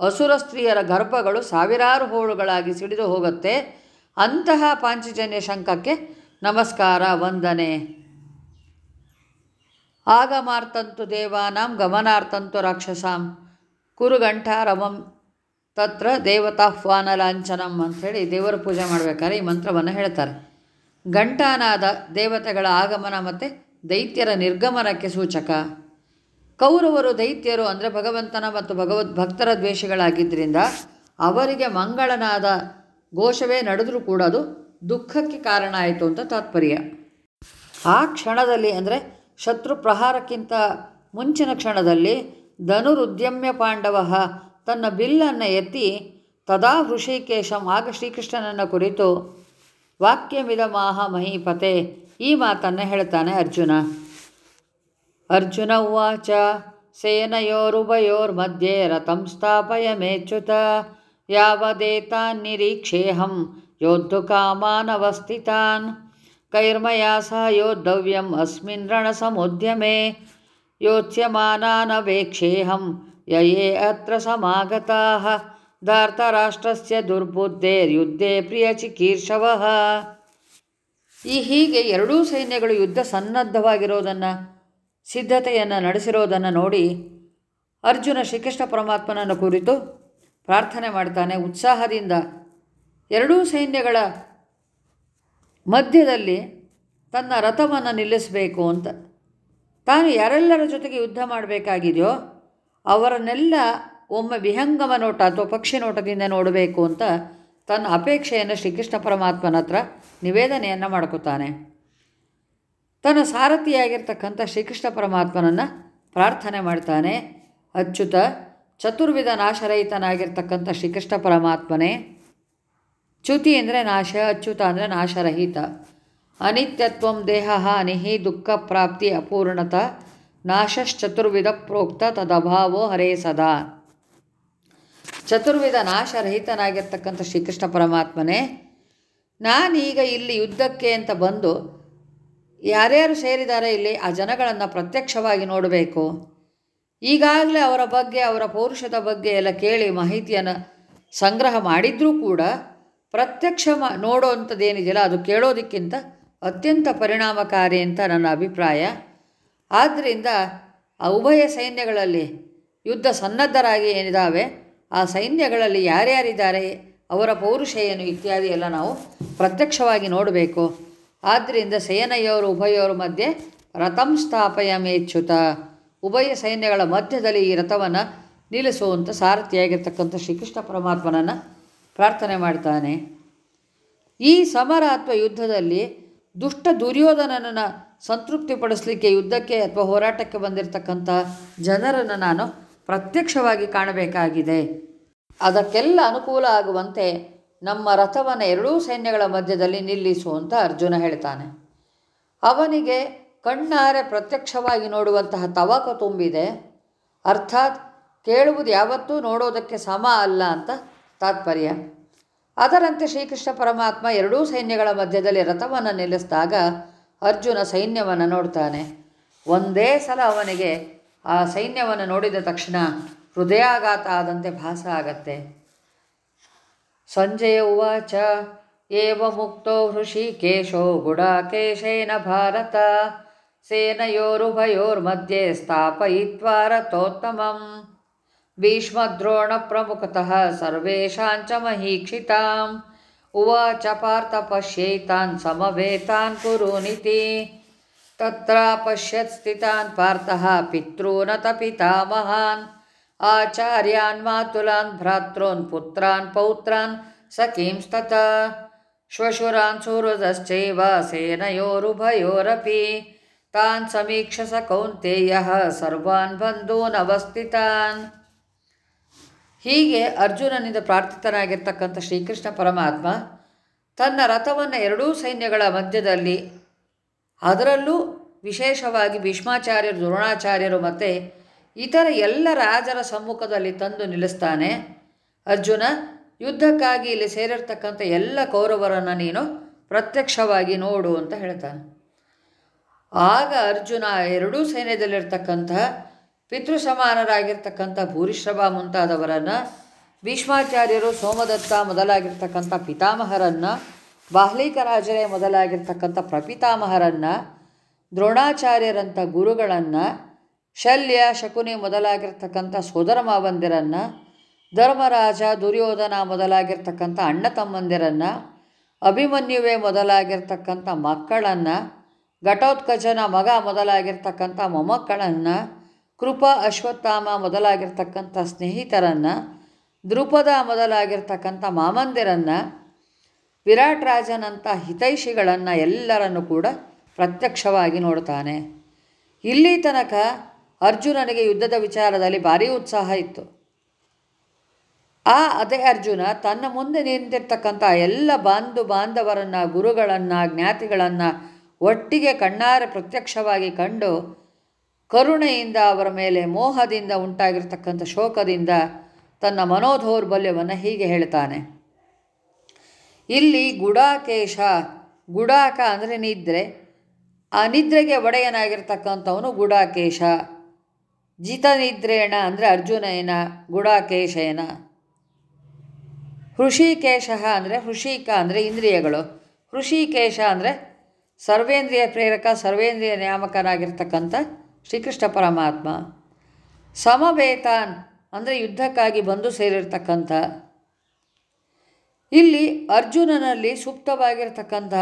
S1: ಅಸುರ ಸ್ತ್ರೀಯರ ಗರ್ಭಗಳು ಸಾವಿರಾರು ಹೋಳುಗಳಾಗಿ ಸಿಡಿದು ಹೋಗುತ್ತೆ. ಅಂತಹ ಪಾಂಚಜನ್ಯ ಶಂಖಕ್ಕೆ ನಮಸ್ಕಾರ, ವಂದನೆ. ಆಗಮಾರ್ತಂತು ದೇವಾನಾಂ ಗಮನಾರ್ಥಂತು ರಾಕ್ಷಸಾಂ. ಕುರುಗಂಠಾರಮಂ ತತ್ರ ದೇವತಾಹ್ವಾನ ಲಾಂಛನಂ ಅಂಥೇಳಿ ದೇವರ ಪೂಜೆ ಮಾಡಬೇಕಾದ್ರೆ ಈ ಮಂತ್ರವನ್ನು ಹೇಳ್ತಾರೆ. ಗಂಟಾನಾದ ದೇವತೆಗಳ ಆಗಮನ ಮತ್ತು ದೈತ್ಯರ ನಿರ್ಗಮನಕ್ಕೆ ಸೂಚಕ. ಕೌರವರು ದೈತ್ಯರು ಅಂದರೆ ಭಗವಂತನ ಮತ್ತು ಭಗವದ್ ಭಕ್ತರ ದ್ವೇಷಗಳಾಗಿದ್ದರಿಂದ ಅವರಿಗೆ ಮಂಗಳನಾದ ಘೋಷವೇ ನಡೆದರೂ ಕೂಡ ಅದು ದುಃಖಕ್ಕೆ ಕಾರಣ ಆಯಿತು ಅಂತ ತಾತ್ಪರ್ಯ. ಆ ಕ್ಷಣದಲ್ಲಿ ಅಂದರೆ ಶತ್ರು ಪ್ರಹಾರಕ್ಕಿಂತ ಮುಂಚಿನ ಕ್ಷಣದಲ್ಲಿ ಧನುರುದ್ಯಮ್ಯ ಪಾಂಡವ ತನ್ನ ಬಿಲ್ಲನ್ನು ಎತ್ತಿ ತದಾ ಹೃಷಿಕೇಶಂ ಆಗ ಶ್ರೀಕೃಷ್ಣನನ್ನು ಕುರಿತು ವಾಕ್ಯಮಿದ ಮಾಹ ಈ ಮಾತನ್ನು ಹೇಳ್ತಾನೆ ಅರ್ಜುನ. ಅರ್ಜುನ ಉವಾಚ, ಸೇನಯೋರುಭಯೋರ್ಮಧ್ಯೆ ರಥಂ ಸ್ಥಾಪಯ ಮೇಚ್ಯುತ ಯಾವದೇತಾನ್ ನಿರೀಕ್ಷೇಹಂ ಯೋದ್ಧು ಕಾಮಾನವಸ್ಥಿತಾನ್. कैर्मया सह ಅಸ್ಮಿನ್ अस्मिन् ಯೋಚ್ಯಮಾನಾನವೇಕ್ಷೇಹಂ ಯಯೇ ಅತ್ರ ये ಧಾರ್ತರಾಷ್ಟ್ರಸ್ಯ ದುರ್ಬುದ್ಧೇರ್ ಯುದ್ಧೇ ಪ್ರಿಯ ಪ್ರಿಯಚಿಕೀರ್ಷವಃ. ಈ ಹೀಗೆ ಎರಡೂ ಸೈನ್ಯಗಳು ಯುದ್ಧ ಸನ್ನದ್ಧವಾಗಿರೋದನ್ನು, ಸಿದ್ಧತೆಯನ್ನು ನಡೆಸಿರೋದನ್ನು ನೋಡಿ ಅರ್ಜುನ ಶ್ರೀಕೃಷ್ಣ ಪರಮಾತ್ಮನನ್ನು ಕುರಿತು ಪ್ರಾರ್ಥನೆ ಮಾಡ್ತಾನೆ. ಉತ್ಸಾಹದಿಂದ ಎರಡೂ ಸೈನ್ಯಗಳ ಮಧ್ಯದಲ್ಲಿ ತನ್ನ ರಥವನ್ನು ನಿಲ್ಲಿಸಬೇಕು ಅಂತ. ತಾನು ಯಾರೆಲ್ಲರ ಜೊತೆಗೆ ಯುದ್ಧ ಮಾಡಬೇಕಾಗಿದೆಯೋ ಅವರನ್ನೆಲ್ಲ ಒಮ್ಮೆ ವಿಹಂಗಮ ನೋಟ ಅಥವಾ ಪಕ್ಷಿ ನೋಟದಿಂದ ನೋಡಬೇಕು ಅಂತ ತನ್ನ ಅಪೇಕ್ಷೆಯನ್ನು ಶ್ರೀಕೃಷ್ಣ ಪರಮಾತ್ಮನ ಹತ್ರ ನಿವೇದನೆಯನ್ನು ಮಾಡ್ಕೋತಾನೆ. ತನ್ನ ಸಾರಥಿಯಾಗಿರ್ತಕ್ಕಂಥ ಶ್ರೀಕೃಷ್ಣ ಪರಮಾತ್ಮನನ್ನು ಪ್ರಾರ್ಥನೆ ಮಾಡ್ತಾನೆ. ಅಚ್ಯುತ ಚತುರ್ವಿಧ ನಾಶರಹಿತನಾಗಿರ್ತಕ್ಕಂಥ ಶ್ರೀಕೃಷ್ಣ ಪರಮಾತ್ಮನೇ ಚ್ಯುತಿ ಅಂದರೆ ನಾಶ, ಅಚ್ಯುತ ಅಂದರೆ ನಾಶರಹಿತ. ಅನಿತ್ಯತ್ವಂ ದೇಹ ಅನಿಹಿ ದುಃಖ ಪ್ರಾಪ್ತಿ ಅಪೂರ್ಣತ, ನಾಶಶ್ಚತುರ್ವಿಧ ಪ್ರೋಕ್ತ ತದಭಾವೋ ಹರೇ ಸದಾ. ಚತುರ್ವಿಧ ನಾಶರಹಿತನಾಗಿರ್ತಕ್ಕಂಥ ಶ್ರೀಕೃಷ್ಣ ಪರಮಾತ್ಮನೇ, ನಾನೀಗ ಇಲ್ಲಿ ಯುದ್ಧಕ್ಕೆ ಅಂತ ಬಂದು ಯಾರ್ಯಾರು ಸೇರಿದ್ದಾರೆ ಇಲ್ಲಿ ಆ ಜನಗಳನ್ನು ಪ್ರತ್ಯಕ್ಷವಾಗಿ ನೋಡಬೇಕು. ಈಗಾಗಲೇ ಅವರ ಬಗ್ಗೆ, ಅವರ ಪೌರುಷದ ಬಗ್ಗೆ ಎಲ್ಲ ಕೇಳಿ ಮಾಹಿತಿಯನ್ನು ಸಂಗ್ರಹ ಮಾಡಿದ್ರೂ ಕೂಡ ಪ್ರತ್ಯಕ್ಷ ಮ ನೋಡೋವಂಥದ್ದೇನಿದೆಯಲ್ಲ ಅದು ಕೇಳೋದಕ್ಕಿಂತ ಅತ್ಯಂತ ಪರಿಣಾಮಕಾರಿ ಅಂತ ನನ್ನ ಅಭಿಪ್ರಾಯ. ಆದ್ದರಿಂದ ಆ ಉಭಯ ಸೈನ್ಯಗಳಲ್ಲಿ ಯುದ್ಧ ಸನ್ನದ್ಧರಾಗಿ ಏನಿದ್ದಾವೆ ಆ ಸೈನ್ಯಗಳಲ್ಲಿ ಯಾರ್ಯಾರಿದ್ದಾರೆ, ಅವರ ಪೌರುಷ ಏನು ಇತ್ಯಾದಿ ಎಲ್ಲ ನಾವು ಪ್ರತ್ಯಕ್ಷವಾಗಿ ನೋಡಬೇಕು. ಆದ್ದರಿಂದ ಸೇನೆಯವರು, ಉಭಯವರ ಮಧ್ಯೆ ರಥಂ ಸ್ಥಾಪಯ ಮೇಚ್ಯುತ ಉಭಯ ಸೈನ್ಯಗಳ ಮಧ್ಯದಲ್ಲಿ ಈ ರಥವನ್ನು ನಿಲ್ಲಿಸುವಂಥ ಸಾರಥಿಯಾಗಿರ್ತಕ್ಕಂಥ ಶ್ರೀಕೃಷ್ಣ ಪರಮಾತ್ಮನನ್ನು ಪ್ರಾರ್ಥನೆ ಮಾಡ್ತಾನೆ. ಈ ಸಮರ ಅಥವಾ ಯುದ್ಧದಲ್ಲಿ ದುಷ್ಟ ದುರ್ಯೋಧನನನ್ನು ಸಂತೃಪ್ತಿಪಡಿಸಲಿಕ್ಕೆ ಯುದ್ಧಕ್ಕೆ ಅಥವಾ ಹೋರಾಟಕ್ಕೆ ಬಂದಿರತಕ್ಕಂಥ ಜನರನ್ನು ನಾನು ಪ್ರತ್ಯಕ್ಷವಾಗಿ ಕಾಣಬೇಕಾಗಿದೆ. ಅದಕ್ಕೆಲ್ಲ ಅನುಕೂಲ ಆಗುವಂತೆ ನಮ್ಮ ರಥವನ್ನು ಎರಡೂ ಸೈನ್ಯಗಳ ಮಧ್ಯದಲ್ಲಿ ನಿಲ್ಲಿಸು ಅಂತ ಅರ್ಜುನ ಹೇಳ್ತಾನೆ. ಅವನಿಗೆ ಕಣ್ಣಾರೆ ಪ್ರತ್ಯಕ್ಷವಾಗಿ ನೋಡುವಂತಹ ತವಕ ತುಂಬಿದೆ. ಅರ್ಥಾತ್ ಕೇಳುವುದು ಯಾವತ್ತೂ ನೋಡೋದಕ್ಕೆ ಸಮ ಅಲ್ಲ ಅಂತ ತಾತ್ಪರ್ಯ. ಅದರಂತೆ ಶ್ರೀಕೃಷ್ಣ ಪರಮಾತ್ಮ ಎರಡೂ ಸೈನ್ಯಗಳ ಮಧ್ಯದಲ್ಲಿ ರಥವನ್ನು ನಿಲ್ಲಿಸಿದಾಗ ಅರ್ಜುನ ಸೈನ್ಯವನ್ನು ನೋಡ್ತಾನೆ. ಒಂದೇ ಸಲ ಅವನಿಗೆ ಆ ಸೈನ್ಯವನ್ನು ನೋಡಿದ ತಕ್ಷಣ ಹೃದಯಾಘಾತ ಆದಂತೆ ಭಾಸ ಆಗತ್ತೆ. ಸಂಜೆಯ ಉವಾಚ, ಏವ ಮುಕ್ತೋ ಗುಡ ಕೇಶೇನ ಭಾರತ, ಸೇನಯೋರುಭಯೋರ್ಮಧ್ಯೆ ಸ್ಥಾಪಯಿತ್ವಾರ ತೋತ್ತಮಂ भीष्मद्रोणप्रमुखतः सर्वेषां च महीक्षिताम्। उवाच पार्थ पश्यैतान् समवेतान् कुरुनिति। तत्र पश्यत्स्थितान् पार्थः पितॄनतपितामहान् आचार्यान् मातुलान् भ्रातॄन् पुत्रान् पौत्रान् सखींस्तत। श्वशुरान् सुहृदश्चैव सेनयोरुभयोरपि। तान् समीक्ष स कौन्तेयः सर्वान् बन्धूनवस्थितान् ಹೀಗೆ ಅರ್ಜುನನಿಂದ ಪ್ರಾರ್ಥಿತನಾಗಿರ್ತಕ್ಕಂಥ ಶ್ರೀಕೃಷ್ಣ ಪರಮಾತ್ಮ ತನ್ನ ರಥವನ್ನು ಎರಡೂ ಸೈನ್ಯಗಳ ಮಧ್ಯದಲ್ಲಿ ಅದರಲ್ಲೂ ವಿಶೇಷವಾಗಿ ಭೀಷ್ಮಾಚಾರ್ಯರು, ದ್ರೋಣಾಚಾರ್ಯರು ಮತ್ತು ಇತರ ಎಲ್ಲ ರಾಜರ ಸಮ್ಮುಖದಲ್ಲಿ ತಂದು ನಿಲ್ಲಿಸ್ತಾನೆ. ಅರ್ಜುನ, ಯುದ್ಧಕ್ಕಾಗಿ ಇಲ್ಲಿ ಸೇರಿರ್ತಕ್ಕಂಥ ಎಲ್ಲ ಕೌರವರನ್ನು ನೀನು ಪ್ರತ್ಯಕ್ಷವಾಗಿ ನೋಡು ಅಂತ ಹೇಳ್ತಾನೆ. ಆಗ ಅರ್ಜುನ ಎರಡೂ ಸೈನ್ಯದಲ್ಲಿರ್ತಕ್ಕಂತಹ ಪಿತೃ ಸಮಾನರಾಗಿರ್ತಕ್ಕಂಥ ಭೂರಿಶ್ರಭ ಮುಂತಾದವರನ್ನು, ಭೀಷ್ಮಾಚಾರ್ಯರು ಸೋಮದತ್ತ ಮೊದಲಾಗಿರ್ತಕ್ಕಂಥ ಪಿತಾಮಹರನ್ನು ಬಾಹ್ಲೀಕ ರಾಜರೇ ಮೊದಲಾಗಿರ್ತಕ್ಕಂಥ ಪ್ರಪಿತಾಮಹರನ್ನು, ದ್ರೋಣಾಚಾರ್ಯರಂಥ ಗುರುಗಳನ್ನು, ಶಲ್ಯ, ಶಕುನಿ ಮೊದಲಾಗಿರ್ತಕ್ಕಂಥ ಸೋದರ ಮಾವಂದಿರನ್ನು ಧರ್ಮರಾಜ, ದುರ್ಯೋಧನ ಮೊದಲಾಗಿರ್ತಕ್ಕಂಥ ಅಣ್ಣ ತಮ್ಮಂದಿರನ್ನು ಅಭಿಮನ್ಯುವೆ ಮೊದಲಾಗಿರ್ತಕ್ಕಂಥ ಮಕ್ಕಳನ್ನು ಘಟೋತ್ಕಜನ ಮಗ ಮೊದಲಾಗಿರ್ತಕ್ಕಂಥ ಮೊಮ್ಮಕ್ಕಳನ್ನು ಕೃಪ ಅಶ್ವತ್ಥಾಮ ಮೊದಲಾಗಿರ್ತಕ್ಕಂಥ ಸ್ನೇಹಿತರನ್ನು ದೃಪದ ಮೊದಲಾಗಿರ್ತಕ್ಕಂಥ ಮಾಮಂದಿರನ್ನು, ವಿರಾಟ್ ರಾಜನಂಥ ಹಿತೈಷಿಗಳನ್ನು ಎಲ್ಲರನ್ನು ಕೂಡ ಪ್ರತ್ಯಕ್ಷವಾಗಿ ನೋಡ್ತಾನೆ. ಇಲ್ಲಿ ತನಕ ಅರ್ಜುನನಿಗೆ ಯುದ್ಧದ ವಿಚಾರದಲ್ಲಿ ಭಾರೀ ಉತ್ಸಾಹ ಇತ್ತು. ಆ ಅದೇ ಅರ್ಜುನ ತನ್ನ ಮುಂದೆ ನಿಂತಿರ್ತಕ್ಕಂಥ ಎಲ್ಲ ಬಾಂಧು ಬಾಂಧವರನ್ನು, ಗುರುಗಳನ್ನು, ಜ್ಞಾತಿಗಳನ್ನು ಒಟ್ಟಿಗೆ ಕಣ್ಣಾರೆ ಪ್ರತ್ಯಕ್ಷವಾಗಿ ಕಂಡು ಕರುಣೆಯಿಂದ ಅವರ ಮೇಲೆ ಮೋಹದಿಂದ ಉಂಟಾಗಿರ್ತಕ್ಕಂಥ ಶೋಕದಿಂದ ತನ್ನ ಮನೋಧೌರ್ಬಲ್ಯವನ್ನು ಹೀಗೆ ಹೇಳ್ತಾನೆ. ಇಲ್ಲಿ ಗುಡಾಕೇಶ, ಗುಡಾಕ ಅಂದರೆ ನಿದ್ರೆ, ಆ ನಿದ್ರೆಗೆ ಒಡೆಯನಾಗಿರ್ತಕ್ಕಂಥವನು ಗುಡಾಕೇಶ. ಜಿತನಿದ್ರೇಣ ಅಂದರೆ ಅರ್ಜುನಯನ ಗುಡಾಕೇಶಯನ ಹೃಷಿಕೇಶ ಅಂದರೆ ಹೃಷಿಕ ಅಂದರೆ ಇಂದ್ರಿಯಗಳು. ಹೃಷಿಕೇಶ ಅಂದರೆ ಸರ್ವೇಂದ್ರಿಯ ಪ್ರೇರಕ, ಸರ್ವೇಂದ್ರಿಯ ನ್ಯಾಮಕನಾಗಿರ್ತಕ್ಕಂಥ ಶ್ರೀಕೃಷ್ಣ ಪರಮಾತ್ಮ. ಸಮಬೇತಾನ್ ಅಂದರೆ ಯುದ್ಧಕ್ಕಾಗಿ ಬಂದು ಸೇರಿರ್ತಕ್ಕಂಥ. ಇಲ್ಲಿ ಅರ್ಜುನನಲ್ಲಿ ಸುಪ್ತವಾಗಿರ್ತಕ್ಕಂಥ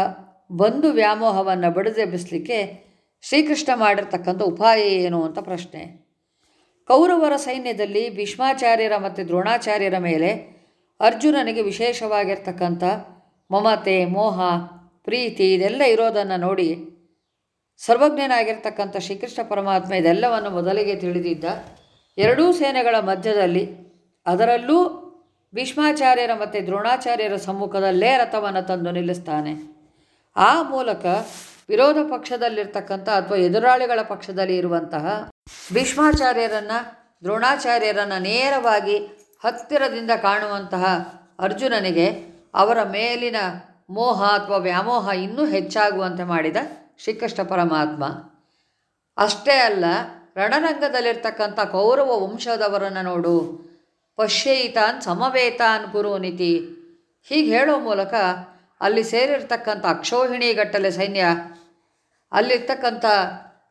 S1: ಬಂಧು ವ್ಯಾಮೋಹವನ್ನು ಬಡಿದೆಬ್ಬಿಸಲಿಕ್ಕೆ ಶ್ರೀಕೃಷ್ಣ ಮಾಡಿರ್ತಕ್ಕಂಥ ಉಪಾಯ ಏನು ಅಂತ ಪ್ರಶ್ನೆ. ಕೌರವರ ಸೈನ್ಯದಲ್ಲಿ ಭೀಷ್ಮಾಚಾರ್ಯರ ಮತ್ತು ದ್ರೋಣಾಚಾರ್ಯರ ಮೇಲೆ ಅರ್ಜುನನಿಗೆ ವಿಶೇಷವಾಗಿರ್ತಕ್ಕಂಥ ಮಮತೆ, ಮೋಹ, ಪ್ರೀತಿ ಇದೆಲ್ಲ ಇರೋದನ್ನು ನೋಡಿ ಸರ್ವಜ್ಞನಾಗಿರ್ತಕ್ಕಂಥ ಶ್ರೀಕೃಷ್ಣ ಪರಮಾತ್ಮ ಇದೆಲ್ಲವನ್ನು ಮೊದಲಿಗೆ ತಿಳಿದಿದ್ದ ಎರಡೂ ಸೇನೆಗಳ ಮಧ್ಯದಲ್ಲಿ ಅದರಲ್ಲೂ ಭೀಷ್ಮಾಚಾರ್ಯರ ಮತ್ತು ದ್ರೋಣಾಚಾರ್ಯರ ಸಮ್ಮುಖದಲ್ಲೇ ರಥವನ್ನು ತಂದು ನಿಲ್ಲಿಸ್ತಾನೆ. ಆ ಮೂಲಕ ವಿರೋಧ ಪಕ್ಷದಲ್ಲಿರ್ತಕ್ಕಂಥ ಅಥವಾ ಎದುರಾಳಿಗಳ ಪಕ್ಷದಲ್ಲಿ ಇರುವಂತಹ ಭೀಷ್ಮಾಚಾರ್ಯರನ್ನು, ದ್ರೋಣಾಚಾರ್ಯರನ್ನು ನೇರವಾಗಿ ಹತ್ತಿರದಿಂದ ಕಾಣುವಂತಹ ಅರ್ಜುನನಿಗೆ ಅವರ ಮೇಲಿನ ಮೋಹ ಅಥವಾ ವ್ಯಾಮೋಹ ಇನ್ನೂ ಹೆಚ್ಚಾಗುವಂತೆ ಮಾಡಿದ ಶ್ರೀಕೃಷ್ಣ ಪರಮಾತ್ಮ. ಅಷ್ಟೇ ಅಲ್ಲ, ರಣರಂಗದಲ್ಲಿರ್ತಕ್ಕಂಥ ಕೌರವ ವಂಶದವರನ್ನು ನೋಡು. ಪಶ್ಯೈತಾನ್ ಸಮವೇತಾನ್ ಗುರುನಿತಿ ಹೀಗೆ ಹೇಳೋ ಮೂಲಕ ಅಲ್ಲಿ ಸೇರಿರ್ತಕ್ಕಂಥ ಅಕ್ಷೋಹಿಣಿ ಗಟ್ಟಲೆ ಸೈನ್ಯ, ಅಲ್ಲಿರ್ತಕ್ಕಂಥ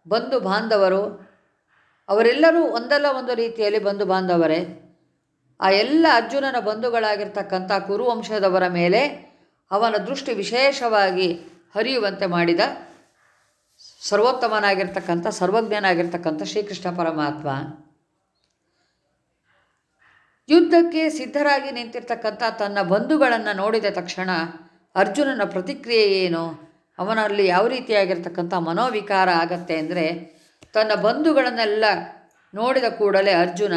S1: ಬಂಧು ಬಾಂಧವರು, ಅವರೆಲ್ಲರೂ ಒಂದಲ್ಲ ಒಂದು ರೀತಿಯಲ್ಲಿ ಬಂಧು ಬಾಂಧವರೇ. ಆ ಎಲ್ಲ ಅರ್ಜುನನ ಬಂಧುಗಳಾಗಿರ್ತಕ್ಕಂಥ ಕುರುವಂಶದವರ ಮೇಲೆ ಅವನ ದೃಷ್ಟಿ ವಿಶೇಷವಾಗಿ ಹರಿಯುವಂತೆ ಮಾಡಿದ ಸರ್ವೋತ್ತಮನಾಗಿರ್ತಕ್ಕಂಥ, ಸರ್ವಜ್ಞನಾಗಿರ್ತಕ್ಕಂಥ ಶ್ರೀಕೃಷ್ಣ ಪರಮಾತ್ಮ ಯುದ್ಧಕ್ಕೆ ಸಿದ್ಧರಾಗಿ ನಿಂತಿರ್ತಕ್ಕಂಥ ತನ್ನ ಬಂಧುಗಳನ್ನು ನೋಡಿದ ತಕ್ಷಣ ಅರ್ಜುನನ ಪ್ರತಿಕ್ರಿಯೆ ಏನು? ಅವನಲ್ಲಿ ಯಾವ ರೀತಿಯಾಗಿರ್ತಕ್ಕಂಥ ಮನೋವಿಕಾರ ಆಗತ್ತೆ ಅಂದರೆ ತನ್ನ ಬಂಧುಗಳನ್ನೆಲ್ಲ ನೋಡಿದ ಕೂಡಲೇ ಅರ್ಜುನ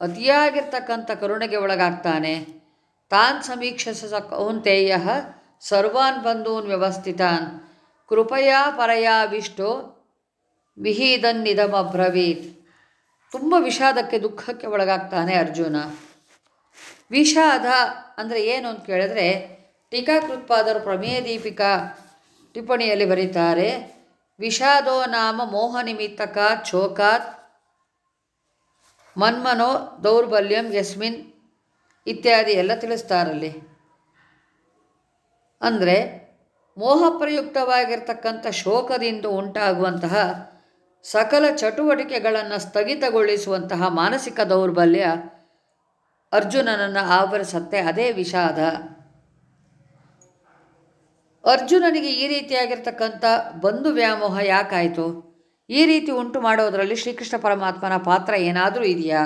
S1: ಅತಿಯಾಗಿರ್ತಕ್ಕಂಥ ಕರುಣೆಗೆ ಒಳಗಾಗ್ತಾನೆ. ತಾನ್ ಸಮೀಕ್ಷಸ ಸರ್ವಾನ್ ಬಂಧೂನ್ ವ್ಯವಸ್ಥಿತಾನ್. ಕೃಪಯಾ ನಿಧಮ ಬ್ರವೀತ್. ತುಂಬ ವಿಷಾದಕ್ಕೆ, ದುಃಖಕ್ಕೆ ಒಳಗಾಗ್ತಾನೆ ಅರ್ಜುನ. ವಿಷಾದ ಅಂದರೆ ಏನು ಅಂತ ಕೇಳಿದ್ರೆ ಟೀಕಾಕೃತ್ಪಾದರು ಪ್ರಮೇಯ ದೀಪಿಕಾ ಟಿಪ್ಪಣಿಯಲ್ಲಿ ಬರೀತಾರೆ, ವಿಷಾದೋ ನಾಮ ಮೋಹ ನಿಮಿತ್ತಕ ಚೋಕಾತ್ ಮನ್ಮನೋ ದೌರ್ಬಲ್ಯಂ ಯಸ್ಮಿನ್ ಇತ್ಯಾದಿ ಎಲ್ಲ ತಿಳಿಸ್ತಾರಲ್ಲಿ. ಅಂದರೆ ಮೋಹಪ್ರಯುಕ್ತವಾಗಿರ್ತಕ್ಕಂಥ ಶೋಕದಿಂದ ಉಂಟಾಗುವಂತಹ ಸಕಲ ಚಟುವಟಿಕೆಗಳನ್ನು ಸ್ಥಗಿತಗೊಳಿಸುವಂತಹ ಮಾನಸಿಕ ದೌರ್ಬಲ್ಯ ಅರ್ಜುನನನ್ನು ಆವರಿಸತ್ತೆ. ಅದೇ ವಿಷಾದ. ಅರ್ಜುನನಿಗೆ ಈ ರೀತಿಯಾಗಿರ್ತಕ್ಕಂಥ ಬಂಧು ವ್ಯಾಮೋಹ ಯಾಕಾಯಿತು? ಈ ರೀತಿ ಉಂಟು ಮಾಡೋದರಲ್ಲಿ ಶ್ರೀಕೃಷ್ಣ ಪರಮಾತ್ಮನ ಪಾತ್ರ ಏನಾದರೂ ಇದೆಯಾ?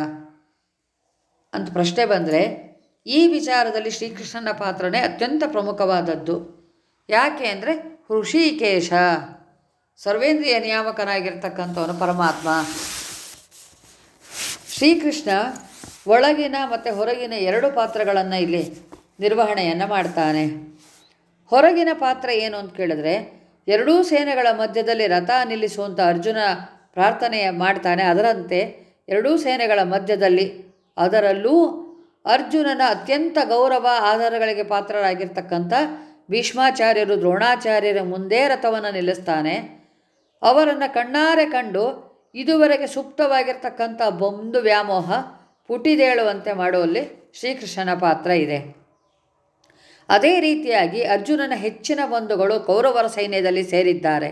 S1: ಅಂತ ಪ್ರಶ್ನೆ ಬಂದರೆ, ಈ ವಿಚಾರದಲ್ಲಿ ಶ್ರೀಕೃಷ್ಣನ ಪಾತ್ರನೇ ಅತ್ಯಂತ ಪ್ರಮುಖವಾದದ್ದು. ಯಾಕೆ ಅಂದರೆ ಋಷಿಕೇಶ ಸರ್ವೇಂದ್ರಿಯ ನಿಯಾಮಕನಾಗಿರ್ತಕ್ಕಂಥವನು ಪರಮಾತ್ಮ. ಶ್ರೀಕೃಷ್ಣ ಒಳಗಿನ ಮತ್ತು ಹೊರಗಿನ ಎರಡು ಪಾತ್ರಗಳನ್ನು ಇಲ್ಲಿ ನಿರ್ವಹಣೆಯನ್ನು ಮಾಡ್ತಾನೆ. ಹೊರಗಿನ ಪಾತ್ರ ಏನು ಅಂತ ಕೇಳಿದ್ರೆ ಎರಡೂ ಸೇನೆಗಳ ಮಧ್ಯದಲ್ಲಿ ರಥ ನಿಲ್ಲಿಸುವಂಥ ಅರ್ಜುನ ಪ್ರಾರ್ಥನೆ ಮಾಡ್ತಾನೆ. ಅದರಂತೆ ಎರಡೂ ಸೇನೆಗಳ ಮಧ್ಯದಲ್ಲಿ ಅದರಲ್ಲೂ ಅರ್ಜುನನ ಅತ್ಯಂತ ಗೌರವ, ಆಧಾರಗಳಿಗೆ ಪಾತ್ರರಾಗಿರ್ತಕ್ಕಂಥ ಭೀಷ್ಮಾಚಾರ್ಯರು ದ್ರೋಣಾಚಾರ್ಯರ ಮುಂದೆ ರಥವನ್ನು ನಿಲ್ಲಿಸ್ತಾನೆ. ಅವರನ್ನು ಕಣ್ಣಾರೆ ಕಂಡು ಇದುವರೆಗೆ ಸುಪ್ತವಾಗಿರ್ತಕ್ಕಂಥ ಬಂಧು ವ್ಯಾಮೋಹ ಪುಟಿದೇಳುವಂತೆ ಮಾಡುವಲ್ಲಿ ಶ್ರೀಕೃಷ್ಣನ ಪಾತ್ರ ಇದೆ. ಅದೇ ರೀತಿಯಾಗಿ ಅರ್ಜುನನ ಹೆಚ್ಚಿನ ಬಂಧುಗಳು ಕೌರವರ ಸೈನ್ಯದಲ್ಲಿ ಸೇರಿದ್ದಾರೆ.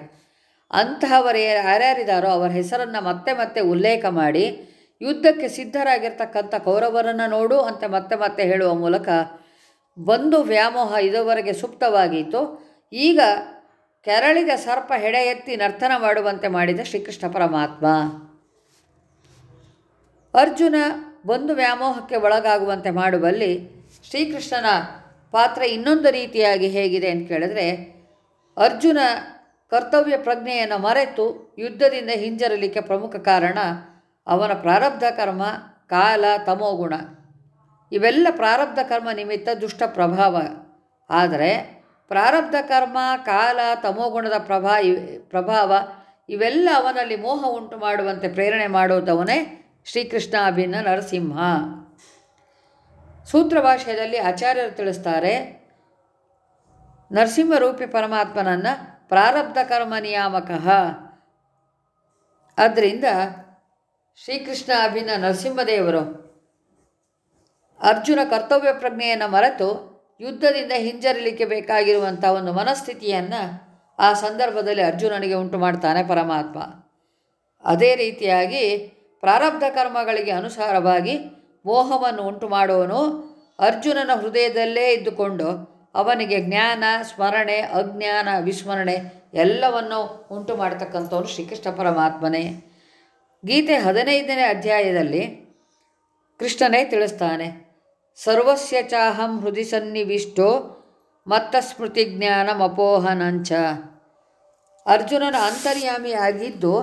S1: ಅಂತಹವರು ಯಾರ್ಯಾರಿದ್ದಾರೋ ಅವರ ಹೆಸರನ್ನು ಮತ್ತೆ ಮತ್ತೆ ಉಲ್ಲೇಖ ಮಾಡಿ ಯುದ್ಧಕ್ಕೆ ಸಿದ್ಧರಾಗಿರ್ತಕ್ಕಂಥ ಕೌರವರನ್ನು ನೋಡು ಅಂತ ಮತ್ತೆ ಮತ್ತೆ ಹೇಳುವ ಮೂಲಕ ಬಂಧು ವ್ಯಾಮೋಹ ಇದುವರೆಗೆ ಸುಪ್ತವಾಗಿತ್ತು. ಈಗ ಕೆರಳಿದ ಸರ್ಪ ಹೆಡೆ ಎತ್ತಿ ನರ್ತನ ಮಾಡುವಂತೆ ಮಾಡಿದ ಶ್ರೀಕೃಷ್ಣ ಪರಮಾತ್ಮ. ಅರ್ಜುನ ಬಂಧು ವ್ಯಾಮೋಹಕ್ಕೆ ಒಳಗಾಗುವಂತೆ ಮಾಡುವಲ್ಲಿ ಶ್ರೀಕೃಷ್ಣನ ಪಾತ್ರ ಇನ್ನೊಂದು ರೀತಿಯಾಗಿ ಹೇಗಿದೆ ಅಂತ ಕೇಳಿದ್ರೆ, ಅರ್ಜುನ ಕರ್ತವ್ಯ ಪ್ರಜ್ಞೆಯನ್ನು ಮರೆತು ಯುದ್ಧದಿಂದ ಹಿಂಜರಲಿಕ್ಕೆ ಪ್ರಮುಖ ಕಾರಣ ಅವನ ಪ್ರಾರಬ್ಧ ಕರ್ಮ, ಕಾಲ, ತಮೋಗುಣ. ಇವೆಲ್ಲ ಪ್ರಾರಬ್ಧ ಕರ್ಮ ನಿಮಿತ್ತ ದುಷ್ಟ ಪ್ರಭಾವ. ಆದರೆ ಪ್ರಾರಬ್ಧ ಕರ್ಮ, ಕಾಲ, ತಮೋಗುಣದ ಪ್ರಭಾ ಪ್ರಭಾವ ಇವೆಲ್ಲ ಅವನಲ್ಲಿ ಮೋಹ ಉಂಟು ಮಾಡುವಂತೆ ಪ್ರೇರಣೆ ಮಾಡುವುದವನೇ ಶ್ರೀಕೃಷ್ಣ ಅಭಿನ್ನ ನರಸಿಂಹ. ಸೂತ್ರ ಭಾಷೆಯಲ್ಲಿ ಆಚಾರ್ಯರು ತಿಳಿಸ್ತಾರೆ ನರಸಿಂಹರೂಪಿ ಪರಮಾತ್ಮನನ್ನು ಪ್ರಾರಬ್ಧ ಕರ್ಮ ನಿಯಾಮಕ. ಆದ್ದರಿಂದ ಶ್ರೀಕೃಷ್ಣ ಅಭಿನ್ನ ನರಸಿಂಹದೇವರು ಅರ್ಜುನ ಕರ್ತವ್ಯ ಪ್ರಜ್ಞೆಯನ್ನು ಮರೆತು ಯುದ್ಧದಿಂದ ಹಿಂಜರಿಲಿಕ್ಕೆ ಬೇಕಾಗಿರುವಂಥ ಒಂದು ಮನಸ್ಥಿತಿಯನ್ನು ಆ ಸಂದರ್ಭದಲ್ಲಿ ಅರ್ಜುನನಿಗೆ ಉಂಟು ಮಾಡ್ತಾನೆ ಪರಮಾತ್ಮ. ಅದೇ ರೀತಿಯಾಗಿ ಪ್ರಾರಬ್ಧ ಕರ್ಮಗಳಿಗೆ ಅನುಸಾರವಾಗಿ ಮೋಹವನ್ನು ಉಂಟು ಮಾಡುವನು ಅರ್ಜುನನ ಹೃದಯದಲ್ಲೇ ಇದ್ದುಕೊಂಡು ಅವನಿಗೆ ಜ್ಞಾನ, ಸ್ಮರಣೆ, ಅಜ್ಞಾನ, ವಿಸ್ಮರಣೆ ಎಲ್ಲವನ್ನು ಉಂಟು ಮಾಡತಕ್ಕಂಥವನು ಶ್ರೀಕೃಷ್ಣ ಪರಮಾತ್ಮನೇ. ಗೀತೆ ಹದಿನೈದನೇ ಅಧ್ಯಾಯದಲ್ಲಿ ಕೃಷ್ಣನೇ ತಿಳಿಸ್ತಾನೆ ಸರ್ವಸ್ಯ ಚಾಹಂ ಹೃದಯ ಸನ್ನಿವಿಷ್ಟೋ ಮತ್ತ ಸ್ಮೃತಿ ಜ್ಞಾನಮಪೋಹನಂಚ ಅರ್ಜುನನ ಅಂತರ್ಯಾಮಿಯಾಗಿದ್ದು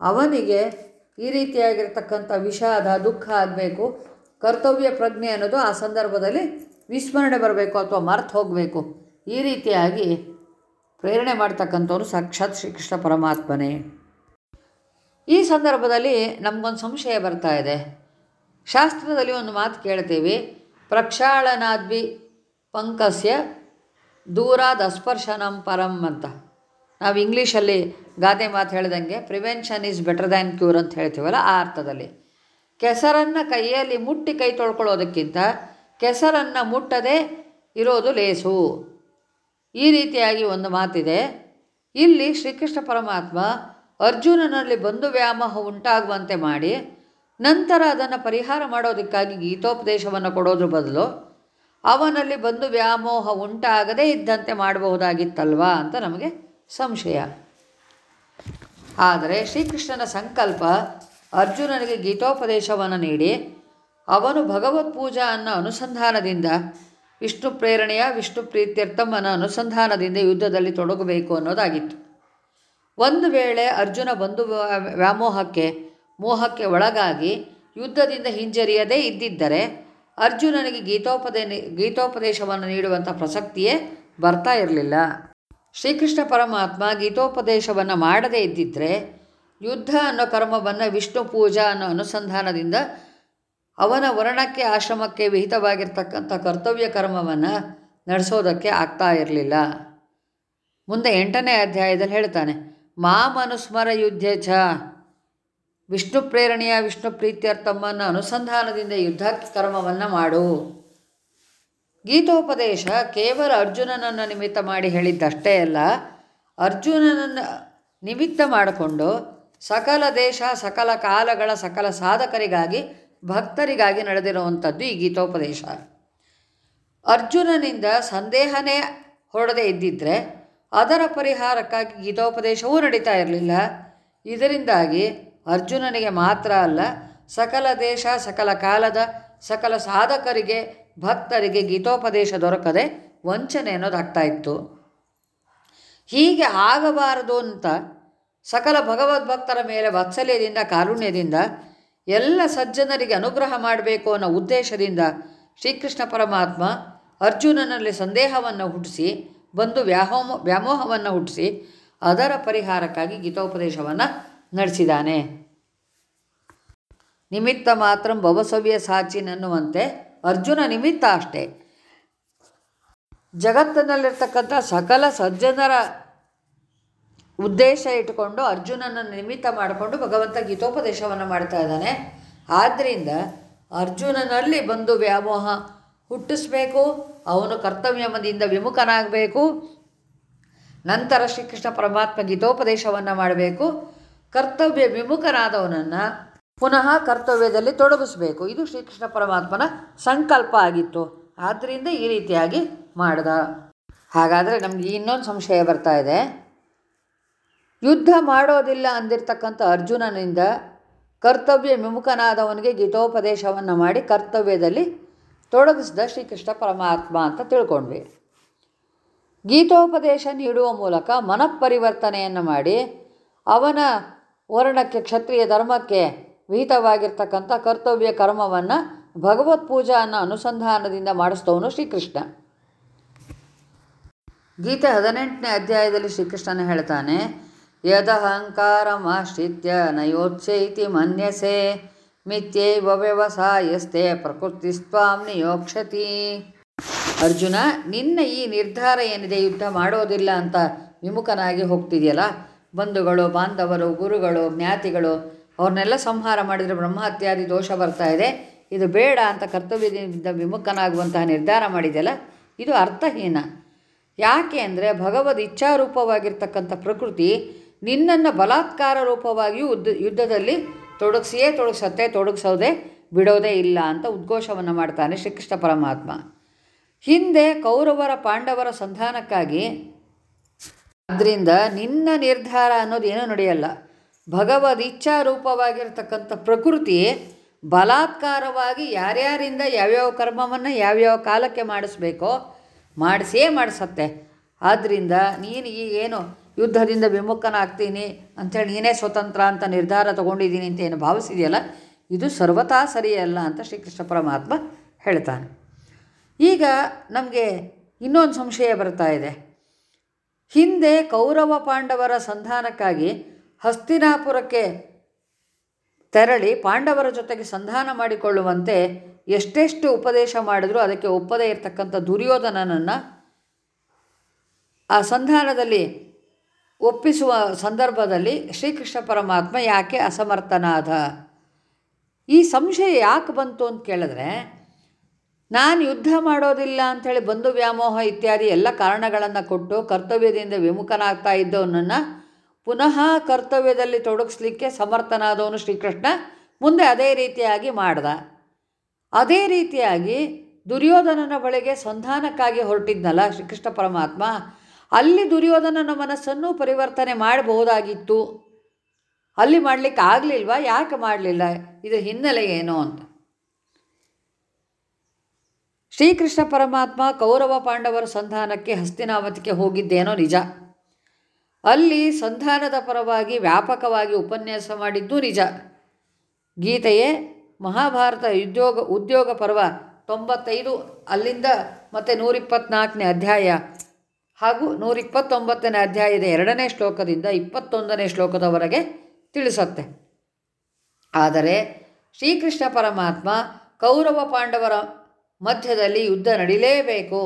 S1: ಅವನಿಗೆ ಈ ರೀತಿಯಾಗಿರ್ತಕ್ಕಂಥ ವಿಷಾದ, ದುಃಖ ಆಗಬೇಕು, ಕರ್ತವ್ಯ ಪ್ರಜ್ಞೆ ಅನ್ನೋದು ಆ ಸಂದರ್ಭದಲ್ಲಿ ವಿಸ್ಮರಣೆ ಬರಬೇಕು ಅಥವಾ ಮರ್ತು ಹೋಗಬೇಕು. ಈ ರೀತಿಯಾಗಿ ಪ್ರೇರಣೆ ಮಾಡ್ತಕ್ಕಂಥವ್ರು ಸಾಕ್ಷಾತ್ ಶ್ರೀಕೃಷ್ಣ ಪರಮಾತ್ಮನೇ. ಈ ಸಂದರ್ಭದಲ್ಲಿ ನಮಗೊಂದು ಸಂಶಯ ಬರ್ತಾ ಇದೆ. ಶಾಸ್ತ್ರದಲ್ಲಿ ಒಂದು ಮಾತು ಕೇಳ್ತೀವಿ ಪ್ರಕ್ಷಾಳನಾದ್ವಿ ಪಂಕಸ್ಯ ದೂರಾದ ಅಸ್ಪರ್ಶನಂ ಪರಂ ಅಂತ. ನಾವು ಇಂಗ್ಲೀಷಲ್ಲಿ ಗಾದೆ ಮಾತು ಹೇಳಿದಂಗೆ prevention is better than cure ಅಂತ ಹೇಳ್ತೀವಲ್ಲ ಆ ಅರ್ಥದಲ್ಲಿ. ಕೆಸರನ್ನು ಕೈಯಲ್ಲಿ ಮುಟ್ಟಿ ಕೈ ತೊಳ್ಕೊಳ್ಳೋದಕ್ಕಿಂತ ಕೆಸರನ್ನು ಮುಟ್ಟದೆ ಇರೋದು ಲೇಸು. ಈ ರೀತಿಯಾಗಿ ಒಂದು ಮಾತಿದೆ. ಇಲ್ಲಿ ಶ್ರೀಕೃಷ್ಣ ಪರಮಾತ್ಮ ಅರ್ಜುನನಲ್ಲಿ ಬಂಧು ವ್ಯಾಮೋಹ ಉಂಟಾಗುವಂತೆ ಮಾಡಿ ನಂತರ ಅದನ್ನು ಪರಿಹಾರ ಮಾಡೋದಕ್ಕಾಗಿ ಗೀತೋಪದೇಶವನ್ನು ಕೊಡೋದ್ರ ಬದಲು ಅವನಲ್ಲಿ ಬಂದು ವ್ಯಾಮೋಹ ಉಂಟಾಗದೇ ಇದ್ದಂತೆ ಮಾಡಬಹುದಾಗಿತ್ತಲ್ವಾ ಅಂತ ನಮಗೆ ಸಂಶಯ. ಆದರೆ ಶ್ರೀಕೃಷ್ಣನ ಸಂಕಲ್ಪ ಅರ್ಜುನನಿಗೆ ಗೀತೋಪದೇಶವನ್ನು ನೀಡಿ ಅವನು ಭಗವತ್ ಪೂಜಾ ಅನ್ನೋ ಅನುಸಂಧಾನದಿಂದ ವಿಷ್ಣು ಪ್ರೇರಣೆಯ ವಿಷ್ಣು ಪ್ರೀತ್ಯರ್ಥಮ್ಮನ ಅನುಸಂಧಾನದಿಂದ ಯುದ್ಧದಲ್ಲಿ ತೊಡಗಬೇಕು ಅನ್ನೋದಾಗಿತ್ತು. ಒಂದು ವೇಳೆ ಅರ್ಜುನ ಬಂಧು ವ್ಯಾ- ವ್ಯಾಮೋಹಕ್ಕೆ ಮೋಹಕ್ಕೆ ಒಳಗಾಗಿ ಯುದ್ಧದಿಂದ ಹಿಂಜರಿಯದೇ ಇದ್ದಿದ್ದರೆ ಅರ್ಜುನನಿಗೆ ಗೀತೋಪದೇ ಗೀತೋಪದೇಶವನ್ನು ನೀಡುವಂಥ ಪ್ರಸಕ್ತಿಯೇ ಬರ್ತಾ ಇರಲಿಲ್ಲ. ಶ್ರೀಕೃಷ್ಣ ಪರಮಾತ್ಮ ಗೀತೋಪದೇಶವನ್ನು ಮಾಡದೇ ಇದ್ದಿದ್ದರೆ ಯುದ್ಧ ಅನ್ನೋ ಕರ್ಮವನ್ನು ವಿಷ್ಣು ಪೂಜಾ ಅನ್ನೋ ಅನುಸಂಧಾನದಿಂದ ಅವನ ವರ್ಣಕ್ಕೆ ಆಶ್ರಮಕ್ಕೆ ವಿಹಿತವಾಗಿರ್ತಕ್ಕಂಥ ಕರ್ತವ್ಯ ಕರ್ಮವನ್ನು ನಡೆಸೋದಕ್ಕೆ ಆಗ್ತಾ ಇರಲಿಲ್ಲ. ಮುಂದೆ ಎಂಟನೇ ಅಧ್ಯಾಯದಲ್ಲಿ ಹೇಳ್ತಾನೆ ಮಾಮನುಸ್ಮರ ಯುದ್ಧ ಚ ವಿಷ್ಣು ಪ್ರೇರಣೆಯ ವಿಷ್ಣು ಪ್ರೀತ್ಯರ್ಥಮ್ಮನ ಅನುಸಂಧಾನದಿಂದ ಯುದ್ಧ ಕರ್ಮವನ್ನು ಮಾಡು. ಗೀತೋಪದೇಶ ಕೇವಲ ಅರ್ಜುನನನ್ನು ನಿಮಿತ್ತ ಮಾಡಿ ಹೇಳಿದ್ದಷ್ಟೇ ಅಲ್ಲ, ಅರ್ಜುನನನ್ನು ನಿಮಿತ್ತ ಮಾಡಿಕೊಂಡು ಸಕಲ ದೇಶ, ಸಕಲ ಕಾಲಗಳ, ಸಕಲ ಸಾಧಕರಿಗಾಗಿ, ಭಕ್ತರಿಗಾಗಿ ನಡೆದಿರುವಂಥದ್ದು ಈ ಗೀತೋಪದೇಶ. ಅರ್ಜುನನಿಂದ ಸಂದೇಹನೇ ಹೊರಡದೆ ಇದ್ದಿದ್ದರೆ ಅದರ ಪರಿಹಾರಕ್ಕಾಗಿ ಗೀತೋಪದೇಶವೂ ನಡೀತಾ ಇರಲಿಲ್ಲ. ಇದರಿಂದಾಗಿ ಅರ್ಜುನನಿಗೆ ಮಾತ್ರ ಅಲ್ಲ, ಸಕಲ ದೇಶ, ಸಕಲ ಕಾಲದ, ಸಕಲ ಸಾಧಕರಿಗೆ, ಭಕ್ತರಿಗೆ ಗೀತೋಪದೇಶ ದೊರಕದೆ ವಂಚನೆ ಅನ್ನೋದಾಗ್ತಾ ಇತ್ತು. ಹೀಗೆ ಆಗಬಾರದು ಅಂತ ಸಕಲ ಭಗವದ್ಭಕ್ತರ ಮೇಲೆ ವಾತ್ಸಲ್ಯದಿಂದ, ಕಾರುಣ್ಯದಿಂದ ಎಲ್ಲ ಸಜ್ಜನರಿಗೆ ಅನುಗ್ರಹ ಮಾಡಬೇಕು ಅನ್ನೋ ಉದ್ದೇಶದಿಂದ ಶ್ರೀಕೃಷ್ಣ ಪರಮಾತ್ಮ ಅರ್ಜುನನಲ್ಲಿ ಸಂದೇಹವನ್ನು ಹುಟ್ಟಿಸಿ, ಬಂದು ವ್ಯಾಹೋಮ ವ್ಯಾಮೋಹವನ್ನು ಹುಟ್ಟಿಸಿ ಅದರ ಪರಿಹಾರಕ್ಕಾಗಿ ಗೀತೋಪದೇಶವನ್ನು ನಡೆಸಿದ್ದಾನೆ ನಿಮಿತ್ತ ಮಾತ್ರ ಭವಸವ್ಯ ಸಾಚಿನನ್ನುವಂತೆ ಅರ್ಜುನ ನಿಮಿತ್ತ ಅಷ್ಟೇ. ಜಗತ್ತಿನಲ್ಲಿರ್ತಕ್ಕಂಥ ಸಕಲ ಸಜ್ಜನರ ಉದ್ದೇಶ ಇಟ್ಟುಕೊಂಡು ಅರ್ಜುನನ ನಿಮಿತ್ತ ಮಾಡಿಕೊಂಡು ಭಗವಂತ ಗೀತೋಪದೇಶವನ್ನು ಮಾಡ್ತಾ ಇದ್ದಾನೆ. ಆದ್ದರಿಂದ ಅರ್ಜುನನಲ್ಲಿ ಬಂದು ವ್ಯಾಮೋಹ ಹುಟ್ಟಿಸ್ಬೇಕು, ಅವನು ಕರ್ತವ್ಯಮದಿಂದ ವಿಮುಖನಾಗಬೇಕು. ನಂತರ ಶ್ರೀಕೃಷ್ಣ ಪರಮಾತ್ಮ ಗೀತೋಪದೇಶವನ್ನು ಮಾಡಬೇಕು. ಕರ್ತವ್ಯ ವಿಮುಖನಾದವನನ್ನು ಪುನಃ ಕರ್ತವ್ಯದಲ್ಲಿ ತೊಡಗಿಸಬೇಕು. ಇದು ಶ್ರೀಕೃಷ್ಣ ಪರಮಾತ್ಮನ ಸಂಕಲ್ಪ ಆಗಿತ್ತು. ಆದ್ದರಿಂದ ಈ ರೀತಿಯಾಗಿ ಮಾಡಿದ. ಹಾಗಾದರೆ ನಮಗೆ ಇನ್ನೊಂದು ಸಂಶಯ ಬರ್ತಾ ಇದೆ. ಯುದ್ಧ ಮಾಡೋದಿಲ್ಲ ಅಂದಿರ್ತಕ್ಕಂಥ ಅರ್ಜುನನಿಂದ ಕರ್ತವ್ಯ ವಿಮುಖನಾದವನಿಗೆ ಗೀತೋಪದೇಶವನ್ನು ಮಾಡಿ ಕರ್ತವ್ಯದಲ್ಲಿ ತೊಡಗಿಸಿದ ಶ್ರೀಕೃಷ್ಣ ಪರಮಾತ್ಮ ಅಂತ ತಿಳ್ಕೊಂಡ್ವಿ. ಗೀತೋಪದೇಶ ನೀಡುವ ಮೂಲಕ ಮನಃಪರಿವರ್ತನೆಯನ್ನು ಮಾಡಿ ಅವನ ವರ್ಣಕ್ಕೆ, ಕ್ಷತ್ರಿಯ ಧರ್ಮಕ್ಕೆ ವಿಹಿತವಾಗಿರ್ತಕ್ಕಂಥ ಕರ್ತವ್ಯ ಕರ್ಮವನ್ನು ಭಗವತ್ ಪೂಜಾ ಅನ್ನೋ ಅನುಸಂಧಾನದಿಂದ ಮಾಡಿಸ್ತವನು ಶ್ರೀಕೃಷ್ಣ. ಗೀತೆ ಹದಿನೆಂಟನೇ ಅಧ್ಯಾಯದಲ್ಲಿ ಶ್ರೀಕೃಷ್ಣನ ಹೇಳ್ತಾನೆ, ಯದಹಂಕಾರಮಾಶ್ರಿತ್ಯ ನಯೋತ್ಸೈತಿ ಮನ್ಯಸೆ ಮಿಥ್ಯೈವ ವ್ಯವಸಾಯಸ್ತೆ ಪ್ರಕೃತಿಸ್ತ್ವಾಂ ನಿಯೋಕ್ಷತಿ. ಅರ್ಜುನ, ನಿನ್ನ ಈ ನಿರ್ಧಾರ ಏನಿದೆ? ಯುದ್ಧ ಮಾಡೋದಿಲ್ಲ ಅಂತ ವಿಮುಖನಾಗಿ ಹೋಗ್ತಿದೆಯಲ್ಲ ಬಂಧುಗಳು, ಬಾಂಧವರು, ಗುರುಗಳು, ಜ್ಞಾತಿಗಳು, ಅವ್ರನ್ನೆಲ್ಲ ಸಂಹಾರ ಮಾಡಿದರೆ ಬ್ರಹ್ಮಹತ್ಯಾದಿ ದೋಷ ಬರ್ತಾ ಇದೆ. ಇದು ಬೇಡ ಅಂತ ಕರ್ತವ್ಯದಿಂದ ವಿಮುಖನಾಗುವಂತಹ ನಿರ್ಧಾರ ಮಾಡಿದೆಯಲ್ಲ? ಇದು ಅರ್ಥಹೀನ. ಯಾಕೆ ಅಂದರೆ ಭಗವದ್ ಇಚ್ಛಾರೂಪವಾಗಿರ್ತಕ್ಕಂಥ ಪ್ರಕೃತಿ ನಿನ್ನನ್ನು ಬಲಾತ್ಕಾರ ರೂಪವಾಗಿಯೂ ಯುದ್ಧ ಯುದ್ಧದಲ್ಲಿ ತೊಡಗಿಸಿಯೇ ತೊಡಗಿಸತ್ತೆ, ತೊಡಗಿಸೋದೇ ಬಿಡೋದೇ ಇಲ್ಲ ಅಂತ ಉದ್ಘೋಷವನ್ನು ಮಾಡ್ತಾನೆ ಶ್ರೀಕೃಷ್ಣ ಪರಮಾತ್ಮ. ಹಿಂದೆ ಕೌರವರ ಪಾಂಡವರ ಸಂಧಾನಕ್ಕಾಗಿ ಅದರಿಂದ ನಿನ್ನ ನಿರ್ಧಾರ ಅನ್ನೋದು ಏನೂ ನಡೆಯಲ್ಲ. ಭಗವದ್ ಇಚ್ಛಾರೂಪವಾಗಿರ್ತಕ್ಕಂಥ ಪ್ರಕೃತಿ ಬಲಾತ್ಕಾರವಾಗಿ ಯಾರ್ಯಾರಿಂದ ಯಾವ್ಯಾವ ಕರ್ಮವನ್ನು ಯಾವ್ಯಾವ ಕಾಲಕ್ಕೆ ಮಾಡಿಸ್ಬೇಕೋ ಮಾಡಿಸೇ ಮಾಡಿಸತ್ತೆ. ಆದ್ದರಿಂದ ನೀನು ಈಗೇನು ಯುದ್ಧದಿಂದ ವಿಮುಖನಾಗ್ತೀನಿ ಅಂಥೇಳಿ ನೀನೇ ಸ್ವತಂತ್ರ ಅಂತ ನಿರ್ಧಾರ ತಗೊಂಡಿದ್ದೀನಿ ಅಂತ ಏನು ಭಾವಿಸಿದೆಯಲ್ಲ? ಇದು ಸರ್ವತಾ ಸರಿಯಲ್ಲ ಅಂತ ಶ್ರೀಕೃಷ್ಣ ಪರಮಾತ್ಮ ಹೇಳ್ತಾನೆ. ಈಗ ನಮಗೆ ಇನ್ನೊಂದು ಸಂಶಯ ಬರ್ತಾ ಇದೆ. ಹಿಂದೆ ಕೌರವ ಪಾಂಡವರ ಸಂಧಾನಕ್ಕಾಗಿ ಹಸ್ತಿನಾಪುರಕ್ಕೆ ತೆರಳಿ ಪಾಂಡವರ ಜೊತೆಗೆ ಸಂಧಾನ ಮಾಡಿಕೊಳ್ಳುವಂತೆ ಎಷ್ಟೆಷ್ಟು ಉಪದೇಶ ಮಾಡಿದರೂ ಅದಕ್ಕೆ ಒಪ್ಪದೇ ಇರತಕ್ಕಂಥ ದುರ್ಯೋಧನನನ್ನು ಆ ಸಂಧಾನದಲ್ಲಿ ಒಪ್ಪಿಸುವ ಸಂದರ್ಭದಲ್ಲಿ ಶ್ರೀಕೃಷ್ಣ ಪರಮಾತ್ಮ ಯಾಕೆ ಅಸಮರ್ಥನಾದ? ಈ ಸಂಶಯ ಯಾಕೆ ಬಂತು ಅಂತ ಕೇಳಿದ್ರೆ ನಾನು ಯುದ್ಧ ಮಾಡೋದಿಲ್ಲ ಅಂಥೇಳಿ ಬಂಧು ವ್ಯಾಮೋಹ ಇತ್ಯಾದಿ ಎಲ್ಲ ಕಾರಣಗಳನ್ನು ಕೊಟ್ಟು ಕರ್ತವ್ಯದಿಂದ ವಿಮುಖನಾಗ್ತಾ ಇದ್ದವನನ್ನು ಪುನಃ ಕರ್ತವ್ಯದಲ್ಲಿ ತೊಡಗಿಸ್ಲಿಕ್ಕೆ ಸಮರ್ಥನಾದವನು ಶ್ರೀಕೃಷ್ಣ. ಮುಂದೆ ಅದೇ ರೀತಿಯಾಗಿ ಮಾಡ್ದ. ಅದೇ ರೀತಿಯಾಗಿ ದುರ್ಯೋಧನನ ಬಳಿಗೆ ಸಂಧಾನಕ್ಕಾಗಿ ಹೊರಟಿದ್ನಲ್ಲ ಶ್ರೀಕೃಷ್ಣ ಪರಮಾತ್ಮ. ಅಲ್ಲಿ ದುರ್ಯೋಧನನ ಮನಸ್ಸನ್ನು ಪರಿವರ್ತನೆ ಮಾಡಬಹುದಾಗಿತ್ತು. ಅಲ್ಲಿ ಮಾಡಲಿಕ್ಕೆ ಆಗಲಿಲ್ವಾ ಯಾಕೆ ಮಾಡಲಿಲ್ಲ? ಇದು ಹಿನ್ನೆಲೆ ಏನು ಅಂತ. ಶ್ರೀಕೃಷ್ಣ ಪರಮಾತ್ಮ ಕೌರವ ಪಾಂಡವರ ಸಂಧಾನಕ್ಕೆ ಹಸ್ತಿನಾವತಿಗೆ ಹೋಗಿದ್ದೇನೋ ನಿಜ. ಅಲ್ಲಿ ಸಂಧಾನದ ಪರವಾಗಿ ವ್ಯಾಪಕವಾಗಿ ಉಪನ್ಯಾಸ ಮಾಡಿದ್ದು ನಿಜ. ಗೀತೆಯೇ ಮಹಾಭಾರತ ಉದ್ಯೋಗ ಉದ್ಯೋಗ ಪರ್ವ ತೊಂಬತ್ತೈದು ಅಲ್ಲಿಂದ ಮತ್ತು ನೂರಿಪ್ಪತ್ನಾಲ್ಕನೇ ಅಧ್ಯಾಯ ಹಾಗೂ ನೂರಿಪ್ಪತ್ತೊಂಬತ್ತನೇ ಅಧ್ಯಾಯದ ಎರಡನೇ ಶ್ಲೋಕದಿಂದ ಇಪ್ಪತ್ತೊಂದನೇ ಶ್ಲೋಕದವರೆಗೆ ತಿಳಿಸತ್ತೆ. ಆದರೆ ಶ್ರೀಕೃಷ್ಣ ಪರಮಾತ್ಮ ಕೌರವ ಪಾಂಡವರ ಮಧ್ಯದಲ್ಲಿ ಯುದ್ಧ ನಡಿಲೇಬೇಕು,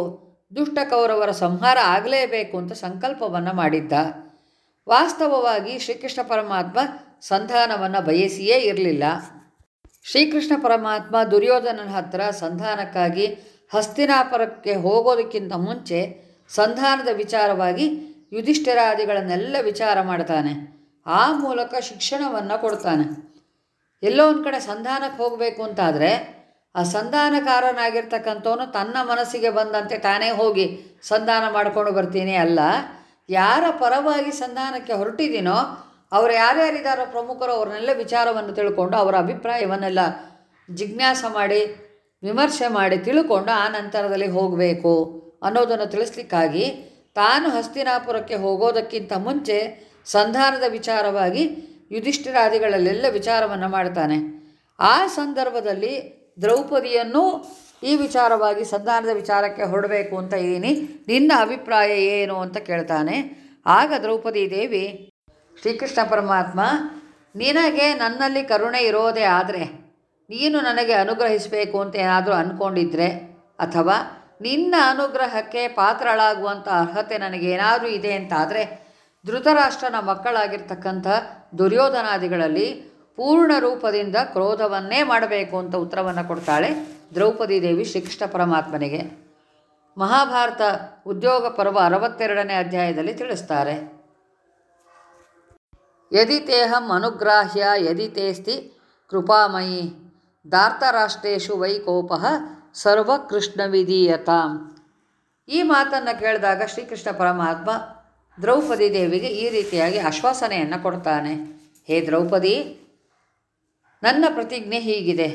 S1: ದುಷ್ಟ ಕೌರವರ ಸಂಹಾರ ಆಗಲೇಬೇಕು ಅಂತ ಸಂಕಲ್ಪವನ್ನು ಮಾಡಿದ್ದ. ವಾಸ್ತವವಾಗಿ ಶ್ರೀಕೃಷ್ಣ ಪರಮಾತ್ಮ ಸಂಧಾನವನ್ನು ಬಯಸಿಯೇ ಇರಲಿಲ್ಲ. ಶ್ರೀಕೃಷ್ಣ ಪರಮಾತ್ಮ ದುರ್ಯೋಧನನ ಹತ್ರ ಸಂಧಾನಕ್ಕಾಗಿ ಹಸ್ತಿನಾಪುರಕ್ಕೆ ಹೋಗೋದಕ್ಕಿಂತ ಮುಂಚೆ ಸಂಧಾನದ ವಿಚಾರವಾಗಿ ಯುಧಿಷ್ಠಿರಾದಿಗಳನ್ನೆಲ್ಲ ವಿಚಾರ ಮಾಡ್ತಾನೆ. ಆ ಮೂಲಕ ಶಿಕ್ಷಣವನ್ನು ಕೊಡ್ತಾನೆ. ಎಲ್ಲೋ ಒಂದು ಕಡೆ ಸಂಧಾನಕ್ಕೆ ಹೋಗಬೇಕು ಅಂತಾದರೆ ಆ ಸಂಧಾನಕಾರನಾಗಿರ್ತಕ್ಕಂಥವನು ತನ್ನ ಮನಸ್ಸಿಗೆ ಬಂದಂತೆ ತಾನೇ ಹೋಗಿ ಸಂಧಾನ ಮಾಡಿಕೊಂಡು ಬರ್ತೀನಿ ಅಲ್ಲ. ಯಾರ ಪರವಾಗಿ ಸಂಧಾನಕ್ಕೆ ಹೊರಟಿದ್ದೀನೋ ಅವರು ಯಾರ್ಯಾರಿದ್ದಾರೋ ಪ್ರಮುಖರು ಅವ್ರನ್ನೆಲ್ಲ ವಿಚಾರವನ್ನು ತಿಳ್ಕೊಂಡು ಅವರ ಅಭಿಪ್ರಾಯವನ್ನೆಲ್ಲ ಜಿಜ್ಞಾಸ ಮಾಡಿ, ವಿಮರ್ಶೆ ಮಾಡಿ ತಿಳ್ಕೊಂಡು ಆ ನಂತರದಲ್ಲಿ ಹೋಗಬೇಕು ಅನ್ನೋದನ್ನು ತಿಳಿಸ್ಲಿಕ್ಕಾಗಿ ತಾನು ಹಸ್ತಿನಾಪುರಕ್ಕೆ ಹೋಗೋದಕ್ಕಿಂತ ಮುಂಚೆ ಸಂಧಾನದ ವಿಚಾರವಾಗಿ ಯುಧಿಷ್ಠಿರಾದಿಗಳಲ್ಲೆಲ್ಲ ವಿಚಾರವನ್ನು ಮಾಡ್ತಾನೆ. ಆ ಸಂದರ್ಭದಲ್ಲಿ ದ್ರೌಪದಿಯನ್ನು ಈ ವಿಚಾರವಾಗಿ ಸಂಧಾನದ ವಿಚಾರಕ್ಕೆ ಹೊರಡಬೇಕು ಅಂತ ಇದ್ದೀನಿ ನಿನ್ನ ಅಭಿಪ್ರಾಯ ಏನು ಅಂತ ಕೇಳ್ತಾನೆ. ಆಗ ದ್ರೌಪದಿ ದೇವಿ, ಶ್ರೀಕೃಷ್ಣ ಪರಮಾತ್ಮ, ನಿನಗೆ ನನ್ನಲ್ಲಿ ಕರುಣೆ ಇರೋದೇ ಆದರೆ ನೀನು ನನಗೆ ಅನುಗ್ರಹಿಸಬೇಕು ಅಂತ ಏನಾದರೂ ಅಂದ್ಕೊಂಡಿದ್ರೆ ಅಥವಾ ನಿನ್ನ ಅನುಗ್ರಹಕ್ಕೆ ಪಾತ್ರಳಾಗುವಂಥ ಅರ್ಹತೆ ನನಗೇನಾದರೂ ಇದೆ ಅಂತಾದರೆ ಧೃತರಾಷ್ಟ್ರನ ಮಕ್ಕಳಾಗಿರ್ತಕ್ಕಂಥ ದುರ್ಯೋಧನಾದಿಗಳಲ್ಲಿ ಪೂರ್ಣ ರೂಪದಿಂದ ಕ್ರೋಧವನ್ನೇ ಮಾಡಬೇಕು ಅಂತ ಉತ್ತರವನ್ನು ಕೊಡ್ತಾಳೆ ದ್ರೌಪದಿ ದೇವಿ ಶ್ರೀಕೃಷ್ಣ ಪರಮಾತ್ಮನಿಗೆ. ಮಹಾಭಾರತ ಉದ್ಯೋಗ ಪರ್ವ ಅರವತ್ತೆರಡನೇ ಅಧ್ಯಾಯದಲ್ಲಿ ತಿಳಿಸ್ತಾರೆ. ಯದಿ ತೇಹಂ ಅನುಗ್ರಾಹ್ಯ ಯದಿ ತೇಸ್ತಿ ಕೃಪಾಮಯಿ ದಾರ್ತರಾಷ್ಟ್ರೇಶು ವೈ ಕೋಪ ಸರ್ವಕೃಷ್ಣ ವಿಧೀಯತಾಂ ಈ ಮಾತನ್ನು ಕೇಳಿದಾಗ ಶ್ರೀಕೃಷ್ಣ ಪರಮಾತ್ಮ ದ್ರೌಪದಿ ದೇವಿಗೆ ಈ ರೀತಿಯಾಗಿ ಆಶ್ವಾಸನೆಯನ್ನು ಕೊಡ್ತಾನೆ. ಹೇ ದ್ರೌಪದಿ ನನ್ನ ಪ್ರತಿಜ್ಞೆ ಹೀಗಿದೆ.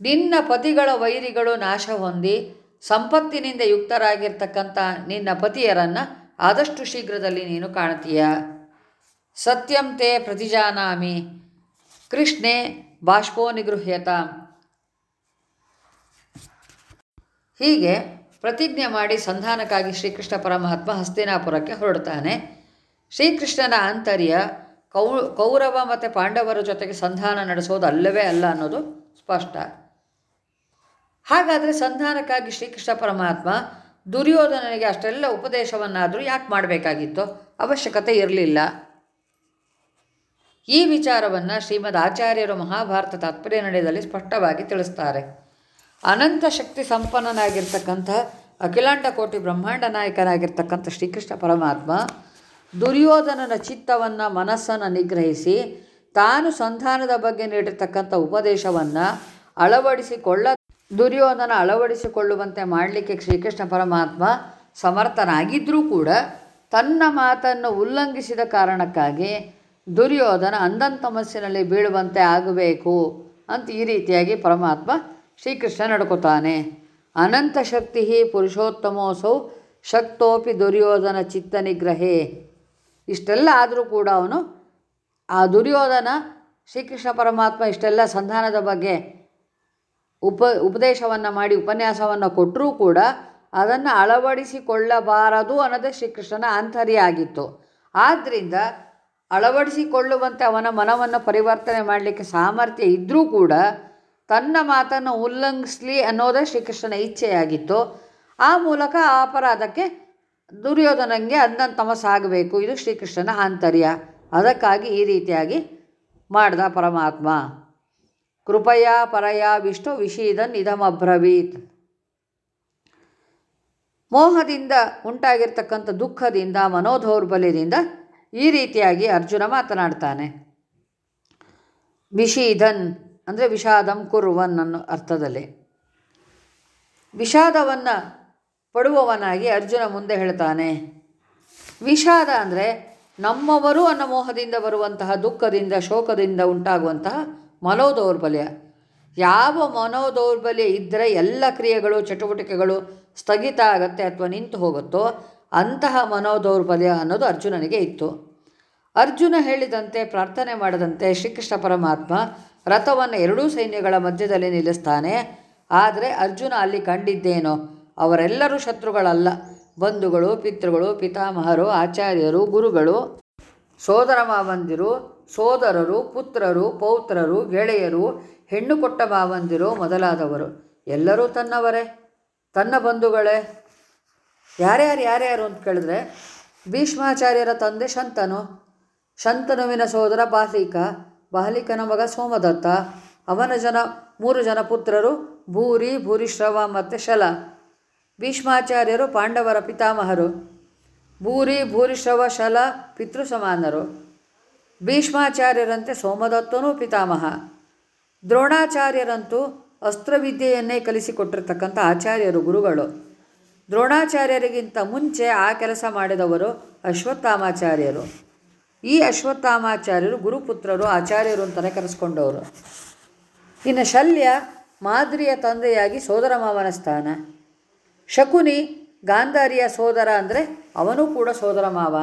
S1: ನಿನ್ನ ಪತಿಗಳ ವೈರಿಗಳು ನಾಶ ಹೊಂದಿ ಸಂಪತ್ತಿನಿಂದ ಯುಕ್ತರಾಗಿರ್ತಕ್ಕಂಥ ನಿನ್ನ ಪತಿಯರನ್ನು ಆದಷ್ಟು ಶೀಘ್ರದಲ್ಲಿ ನೀನು ಕಾಣ್ತೀಯ. ಸತ್ಯಂತೆ ಪ್ರತಿಜಾನಾಮಿ. ಕೃಷ್ಣೆ ಬಾಷ್ಪೋ ನಿಗೃಹ್ಯತ. ಹೀಗೆ ಪ್ರತಿಜ್ಞೆ ಮಾಡಿ ಸಂಧಾನಕ್ಕಾಗಿ ಶ್ರೀಕೃಷ್ಣ ಪರಮಾತ್ಮ ಹಸ್ತಿನಾಪುರಕ್ಕೆ ಹೊರಡ್ತಾನೆ ಶ್ರೀಕೃಷ್ಣನ ಆಂತರ್ಯ ಕೌ, ಕೌರವ ಮತ್ತು ಪಾಂಡವರ ಜೊತೆಗೆ ಸಂಧಾನ ನಡೆಸೋದು ಅಲ್ಲವೇ ಅಲ್ಲ ಅನ್ನೋದು ಸ್ಪಷ್ಟ. ಹಾಗಾದರೆ ಸಂಧಾನಕ್ಕಾಗಿ ಶ್ರೀಕೃಷ್ಣ ಪರಮಾತ್ಮ ದುರ್ಯೋಧನನಿಗೆ ಅಷ್ಟೆಲ್ಲ ಉಪದೇಶವನ್ನಾದರೂ ಯಾಕೆ ಮಾಡಬೇಕಾಗಿತ್ತು? ಅವಶ್ಯಕತೆ ಇರಲಿಲ್ಲ. ಈ ವಿಚಾರವನ್ನು ಶ್ರೀಮದ್ ಆಚಾರ್ಯರು ಮಹಾಭಾರತ ತಾತ್ಪರ್ಯ ನಡೆದಲ್ಲಿ ಸ್ಪಷ್ಟವಾಗಿ ತಿಳಿಸ್ತಾರೆ. ಅನಂತ ಶಕ್ತಿ ಸಂಪನ್ನನಾಗಿರ್ತಕ್ಕಂಥ ಅಖಿಲಾಂಡ ಕೋಟಿ ಬ್ರಹ್ಮಾಂಡ ನಾಯಕನಾಗಿರ್ತಕ್ಕಂಥ ಶ್ರೀಕೃಷ್ಣ ಪರಮಾತ್ಮ ದುರ್ಯೋಧನನ ಚಿತ್ತವನ್ನು ಮನಸ್ಸನ್ನು ನಿಗ್ರಹಿಸಿ ತಾನು ಸಂಧಾನದ ಬಗ್ಗೆ ನೀಡಿರ್ತಕ್ಕಂಥ ಉಪದೇಶವನ್ನು ಅಳವಡಿಸಿಕೊಳ್ಳ, ದುರ್ಯೋಧನ ಅಳವಡಿಸಿಕೊಳ್ಳುವಂತೆ ಮಾಡಲಿಕ್ಕೆ ಶ್ರೀಕೃಷ್ಣ ಪರಮಾತ್ಮ ಸಮರ್ಥನಾಗಿದ್ದರೂ ಕೂಡ ತನ್ನ ಮಾತನ್ನು ಉಲ್ಲಂಘಿಸಿದ ಕಾರಣಕ್ಕಾಗಿ ದುರ್ಯೋಧನ ಅಂಧಂತಮಸ್ಸಿನಲ್ಲಿ ಬೀಳುವಂತೆ ಆಗಬೇಕು ಅಂತ ಈ ರೀತಿಯಾಗಿ ಪರಮಾತ್ಮ ಶ್ರೀಕೃಷ್ಣ ನಡ್ಕೋತಾನೆ. ಅನಂತ ಶಕ್ತಿ ಪುರುಷೋತ್ತಮೋಸೌ ಶಕ್ತೋಪಿ ದುರ್ಯೋಧನ ಚಿತ್ತ ನಿಗ್ರಹೇ. ಇಷ್ಟೆಲ್ಲ ಆದರೂ ಕೂಡ ಅವನು ಆ ದುರ್ಯೋಧನ ಶ್ರೀಕೃಷ್ಣ ಪರಮಾತ್ಮ ಇಷ್ಟೆಲ್ಲ ಸಂಧಾನದ ಬಗ್ಗೆ ಉಪ, ಉಪದೇಶವನ್ನು ಮಾಡಿ, ಉಪನ್ಯಾಸವನ್ನು ಕೊಟ್ಟರೂ ಕೂಡ ಅದನ್ನು ಅಳವಡಿಸಿಕೊಳ್ಳಬಾರದು ಅನ್ನೋದೇ ಶ್ರೀಕೃಷ್ಣನ ಆಂತರ್ಯ ಆಗಿತ್ತು. ಆದ್ದರಿಂದ ಅಳವಡಿಸಿಕೊಳ್ಳುವಂತೆ ಅವನ ಮನವನ್ನು ಪರಿವರ್ತನೆ ಮಾಡಲಿಕ್ಕೆ ಸಾಮರ್ಥ್ಯ ಇದ್ದರೂ ಕೂಡ ತನ್ನ ಮಾತನ್ನು ಉಲ್ಲಂಘಿಸಲಿ ಅನ್ನೋದೇ ಶ್ರೀಕೃಷ್ಣನ ಇಚ್ಛೆಯಾಗಿತ್ತು. ಆ ಮೂಲಕ ಆ ಅಪರಾಧಕ್ಕೆ ದುರ್ಯೋಧನಂಗೆ ಅದನ್ನ ತಮಸ್ಸಾಗಬೇಕು ಇದು ಶ್ರೀಕೃಷ್ಣನ ಆಂತರ್ಯ. ಅದಕ್ಕಾಗಿ ಈ ರೀತಿಯಾಗಿ ಮಾಡ್ದ ಪರಮಾತ್ಮ. ಕೃಪಯಾ ಪರಯಾ ವಿಷ್ಣು ವಿಷೀದನ್ ಇದಮಬ್ರವೀತ್ ಮೋಹದಿಂದ ಉಂಟಾಗಿರ್ತಕ್ಕಂಥ ದುಃಖದಿಂದ, ಮನೋದೌರ್ಬಲ್ಯದಿಂದ ಈ ರೀತಿಯಾಗಿ ಅರ್ಜುನ ಮಾತನಾಡ್ತಾನೆ. ವಿಷೀಧನ್ ಅಂದರೆ ವಿಷಾದಂ ಕುರುವನ್ ಅನ್ನೋ ಅರ್ಥದಲ್ಲಿ. ವಿಷಾದವನ್ನು ಪಡುವವನಾಗಿ ಅರ್ಜುನ ಮುಂದೆ ಹೇಳ್ತಾನೆ. ವಿಷಾದ ಅಂದರೆ ನಮ್ಮವರು ಅನ್ನೋ ಮೋಹದಿಂದ ಬರುವಂತಹ ದುಃಖದಿಂದ, ಶೋಕದಿಂದ ಉಂಟಾಗುವಂತಹ ಮನೋದೌರ್ಬಲ್ಯ. ಯಾವ ಮನೋದೌರ್ಬಲ್ಯ ಇದ್ದರೆ ಎಲ್ಲ ಕ್ರಿಯೆಗಳು, ಚಟುವಟಿಕೆಗಳು ಸ್ಥಗಿತ ಆಗತ್ತೆ ಅಥವಾ ನಿಂತು ಹೋಗುತ್ತೋ ಅಂತಹ ಮನೋದೌರ್ಬಲ್ಯ ಅನ್ನೋದು ಅರ್ಜುನನಿಗೆ ಇತ್ತು. ಅರ್ಜುನ ಹೇಳಿದಂತೆ, ಪ್ರಾರ್ಥನೆ ಮಾಡದಂತೆ ಶ್ರೀಕೃಷ್ಣ ಪರಮಾತ್ಮ ರಥವನ್ನು ಎರಡೂ ಸೈನ್ಯಗಳ ಮಧ್ಯದಲ್ಲಿ ನಿಲ್ಲಿಸ್ತಾನೆ. ಆದರೆ ಅರ್ಜುನ ಅಲ್ಲಿ ಕಂಡಿದ್ದೇನೋ? ಅವರೆಲ್ಲರೂ ಶತ್ರುಗಳಲ್ಲ. ಬಂಧುಗಳು, ಪಿತೃಗಳು, ಪಿತಾಮಹರು, ಆಚಾರ್ಯರು, ಗುರುಗಳು ಸೋದರ ಮಾವಂದಿರು ಸೋದರರು, ಪುತ್ರರು, ಪೌತ್ರರು, ಗೆಳೆಯರು, ಹೆಣ್ಣು ಕೊಟ್ಟ ಮಾವಂದಿರು ಮೊದಲಾದವರು. ಎಲ್ಲರೂ ತನ್ನವರೇ, ತನ್ನ ಬಂಧುಗಳೇ. ಯಾರ್ಯಾರು ಯಾರ್ಯಾರು ಅಂತ ಕೇಳಿದ್ರೆ, ಭೀಷ್ಮಾಚಾರ್ಯರ ತಂದೆ ಶಂತನು. ಶಂತನುವಿನ ಸೋದರ ಬಾಲಿಕ. ಬಾಲಿಕನ ಮಗ ಸೋಮದತ್ತ. ಅವನ ಜನ, ಮೂರು ಜನ ಪುತ್ರರು, ಭೂರಿ, ಭೂರಿಶ್ರವ ಮತ್ತು ಶಲ. ಭೀಷ್ಮಾಚಾರ್ಯರು ಪಾಂಡವರ ಪಿತಾಮಹರು. ಭೂರಿ ಭೂರಿಶ್ರವ ಶಲ, ಪಿತೃ ಸಮಾನರು. ಭೀಷ್ಮಾಚಾರ್ಯರಂತೆ ಸೋಮದತ್ತನೂ ಪಿತಾಮಹ. ದ್ರೋಣಾಚಾರ್ಯರಂತೂ ಅಸ್ತ್ರವಿದ್ಯೆಯನ್ನೇ ಕಲಿಸಿಕೊಟ್ಟಿರ್ತಕ್ಕಂಥ ಆಚಾರ್ಯರು ಗುರುಗಳು. ದ್ರೋಣಾಚಾರ್ಯರಿಗಿಂತ ಮುಂಚೆ ಆ ಕೆಲಸ ಮಾಡಿದವರು ಅಶ್ವತ್ಥಾಮಾಚಾರ್ಯರು. ಈ ಅಶ್ವತ್ಥಾಮಾಚಾರ್ಯರು ಗುರುಪುತ್ರರು, ಆಚಾರ್ಯರು ಅಂತಲೇ ಕರೆಸ್ಕೊಂಡವರು. ಇನ್ನು ಶಲ್ಯ ಮಾದರಿಯ ತಂದೆಯಾಗಿ ಸೋದರ ಮಾವನ ಸ್ಥಾನ. ಶಕುನಿ ಗಾಂಧಾರಿಯ ಸೋದರ ಅಂದರೆ ಅವನೂ ಕೂಡ ಸೋದರ ಮಾವ.